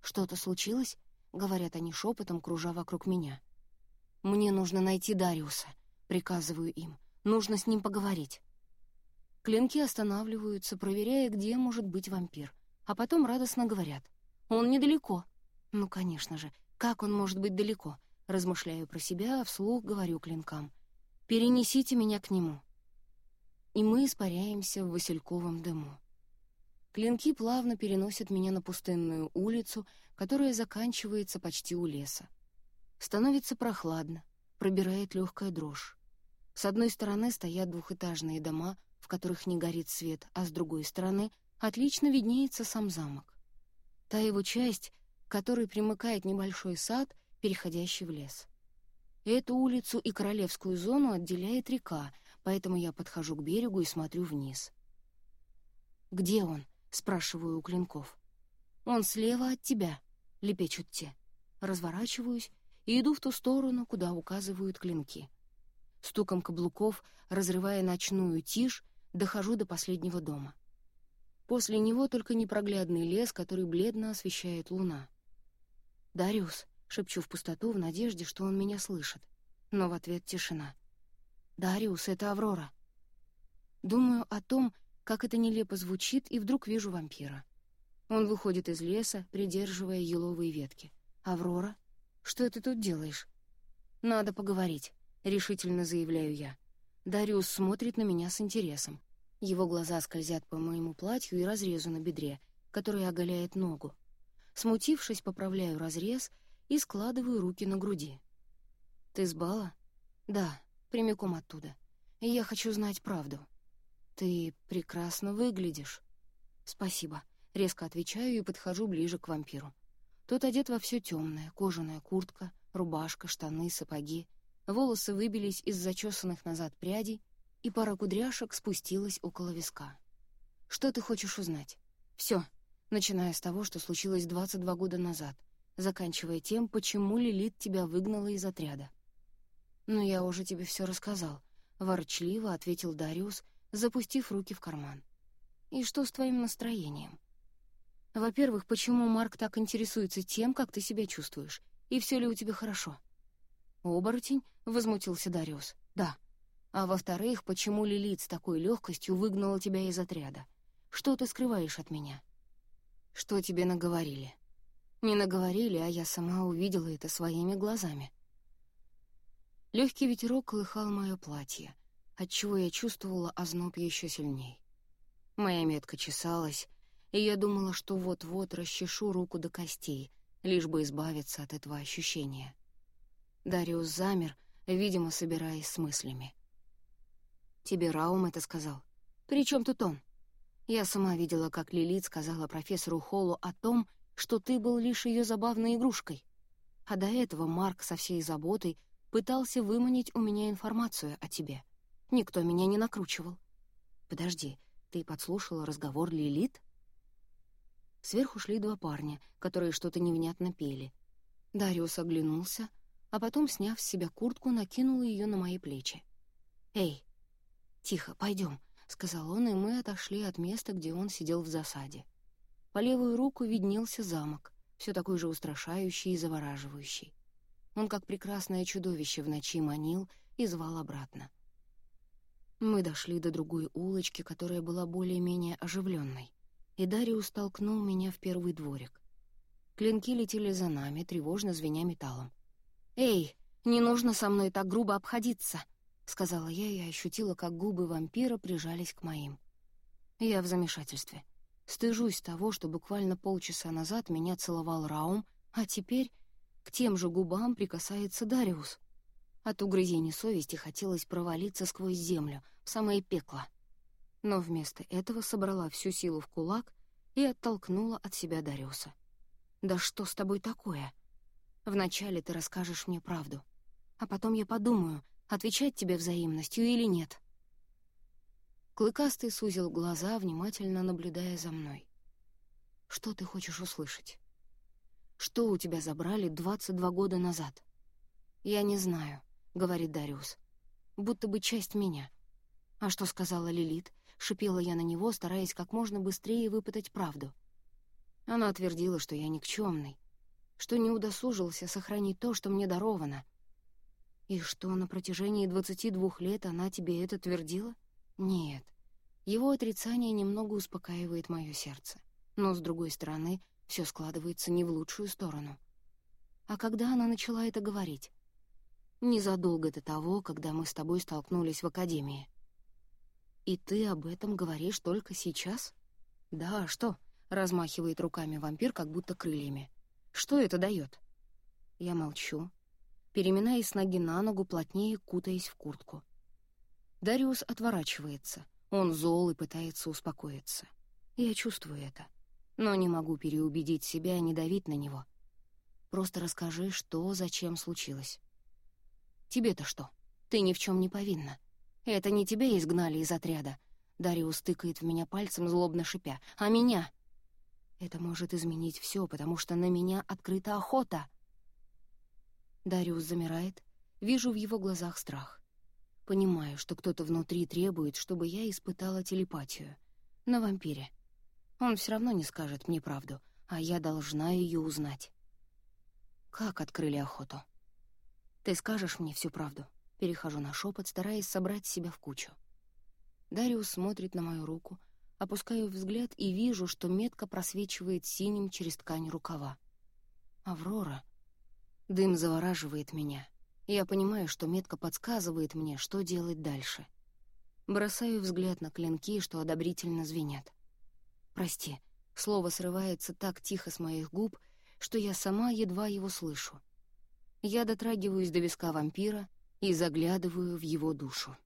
«Что-то случилось?» — говорят они шепотом, кружа вокруг меня. «Мне нужно найти Дариуса», — приказываю им. «Нужно с ним поговорить». Клинки останавливаются, проверяя, где может быть вампир, а потом радостно говорят — он недалеко. Ну, конечно же, как он может быть далеко? Размышляю про себя, а вслух говорю клинкам. Перенесите меня к нему. И мы испаряемся в васильковом дыму. Клинки плавно переносят меня на пустынную улицу, которая заканчивается почти у леса. Становится прохладно, пробирает легкая дрожь. С одной стороны стоят двухэтажные дома, в которых не горит свет, а с другой стороны отлично виднеется сам замок та его часть, к которой примыкает небольшой сад, переходящий в лес. Эту улицу и королевскую зону отделяет река, поэтому я подхожу к берегу и смотрю вниз. «Где он?» — спрашиваю у клинков. «Он слева от тебя», — лепечут те. Разворачиваюсь и иду в ту сторону, куда указывают клинки. Стуком каблуков, разрывая ночную тишь, дохожу до последнего дома. После него только непроглядный лес, который бледно освещает луна. «Дариус», — шепчу в пустоту в надежде, что он меня слышит. Но в ответ тишина. «Дариус, это Аврора». Думаю о том, как это нелепо звучит, и вдруг вижу вампира. Он выходит из леса, придерживая еловые ветки. «Аврора, что ты тут делаешь?» «Надо поговорить», — решительно заявляю я. Дариус смотрит на меня с интересом. Его глаза скользят по моему платью и разрезу на бедре, который оголяет ногу. Смутившись, поправляю разрез и складываю руки на груди. «Ты с бала?» «Да, прямиком оттуда. Я хочу знать правду». «Ты прекрасно выглядишь». «Спасибо». Резко отвечаю и подхожу ближе к вампиру. Тот одет во все темное, кожаная куртка, рубашка, штаны, сапоги. Волосы выбились из зачесанных назад прядей, и пара кудряшек спустилась около виска. «Что ты хочешь узнать?» «Все, начиная с того, что случилось 22 года назад, заканчивая тем, почему Лилит тебя выгнала из отряда». «Но я уже тебе все рассказал», — ворчливо ответил Дариус, запустив руки в карман. «И что с твоим настроением?» «Во-первых, почему Марк так интересуется тем, как ты себя чувствуешь, и все ли у тебя хорошо?» «Оборотень?» — возмутился Дариус. «Да». А во-вторых, почему Лилит с такой легкостью выгнала тебя из отряда? Что ты скрываешь от меня? Что тебе наговорили? Не наговорили, а я сама увидела это своими глазами. Легкий ветерок колыхал мое платье, отчего я чувствовала озноб еще сильней. Моя метка чесалась, и я думала, что вот-вот расчешу руку до костей, лишь бы избавиться от этого ощущения. Дариус замер, видимо, собираясь с мыслями. Тебе Раум это сказал. При чем тут он? Я сама видела, как Лилит сказала профессору Холлу о том, что ты был лишь ее забавной игрушкой. А до этого Марк со всей заботой пытался выманить у меня информацию о тебе. Никто меня не накручивал. Подожди, ты подслушала разговор Лилит? Сверху шли два парня, которые что-то невнятно пели. Дариус оглянулся, а потом, сняв с себя куртку, накинул ее на мои плечи. «Эй, тихо, пойдем, сказал он, и мы отошли от места, где он сидел в засаде. По левую руку виднелся замок, все такой же устрашающий и завораживающий. Он, как прекрасное чудовище, в ночи манил и звал обратно. Мы дошли до другой улочки, которая была более-менее оживленной, и Дариус толкнул меня в первый дворик. Клинки летели за нами, тревожно звеня металлом. «Эй, не нужно со мной так грубо обходиться!» — сказала я и ощутила, как губы вампира прижались к моим. Я в замешательстве. Стыжусь того, что буквально полчаса назад меня целовал Раум, а теперь к тем же губам прикасается Дариус. От угрызений совести хотелось провалиться сквозь землю, в самое пекло. Но вместо этого собрала всю силу в кулак и оттолкнула от себя Дариуса. «Да что с тобой такое?» Вначале ты расскажешь мне правду, а потом я подумаю, отвечать тебе взаимностью или нет. Клыкастый сузил глаза, внимательно наблюдая за мной. Что ты хочешь услышать? Что у тебя забрали 22 года назад? Я не знаю, говорит Дариус. Будто бы часть меня. А что сказала Лилит? Шипела я на него, стараясь как можно быстрее выпытать правду. Она твердила, что я никчемный, что не удосужился сохранить то, что мне даровано. И что на протяжении двадцати двух лет она тебе это твердила? Нет. Его отрицание немного успокаивает мое сердце. Но, с другой стороны, все складывается не в лучшую сторону. А когда она начала это говорить? Незадолго до того, когда мы с тобой столкнулись в академии. И ты об этом говоришь только сейчас? Да, что? Размахивает руками вампир, как будто крыльями. Что это дает? Я молчу, переминаясь с ноги на ногу, плотнее кутаясь в куртку. Дариус отворачивается. Он зол и пытается успокоиться. Я чувствую это. Но не могу переубедить себя и не давить на него. Просто расскажи, что, зачем случилось. Тебе-то что? Ты ни в чем не повинна. Это не тебя изгнали из отряда. Дариус тыкает в меня пальцем, злобно шипя. А меня? Это может изменить все, потому что на меня открыта охота. Дариус замирает. Вижу в его глазах страх. Понимаю, что кто-то внутри требует, чтобы я испытала телепатию. На вампире. Он все равно не скажет мне правду, а я должна ее узнать. Как открыли охоту? Ты скажешь мне всю правду? Перехожу на шепот, стараясь собрать себя в кучу. Дариус смотрит на мою руку, Опускаю взгляд и вижу, что метка просвечивает синим через ткань рукава. «Аврора». Дым завораживает меня. Я понимаю, что метка подсказывает мне, что делать дальше. Бросаю взгляд на клинки, что одобрительно звенят. «Прости», слово срывается так тихо с моих губ, что я сама едва его слышу. Я дотрагиваюсь до виска вампира и заглядываю в его душу.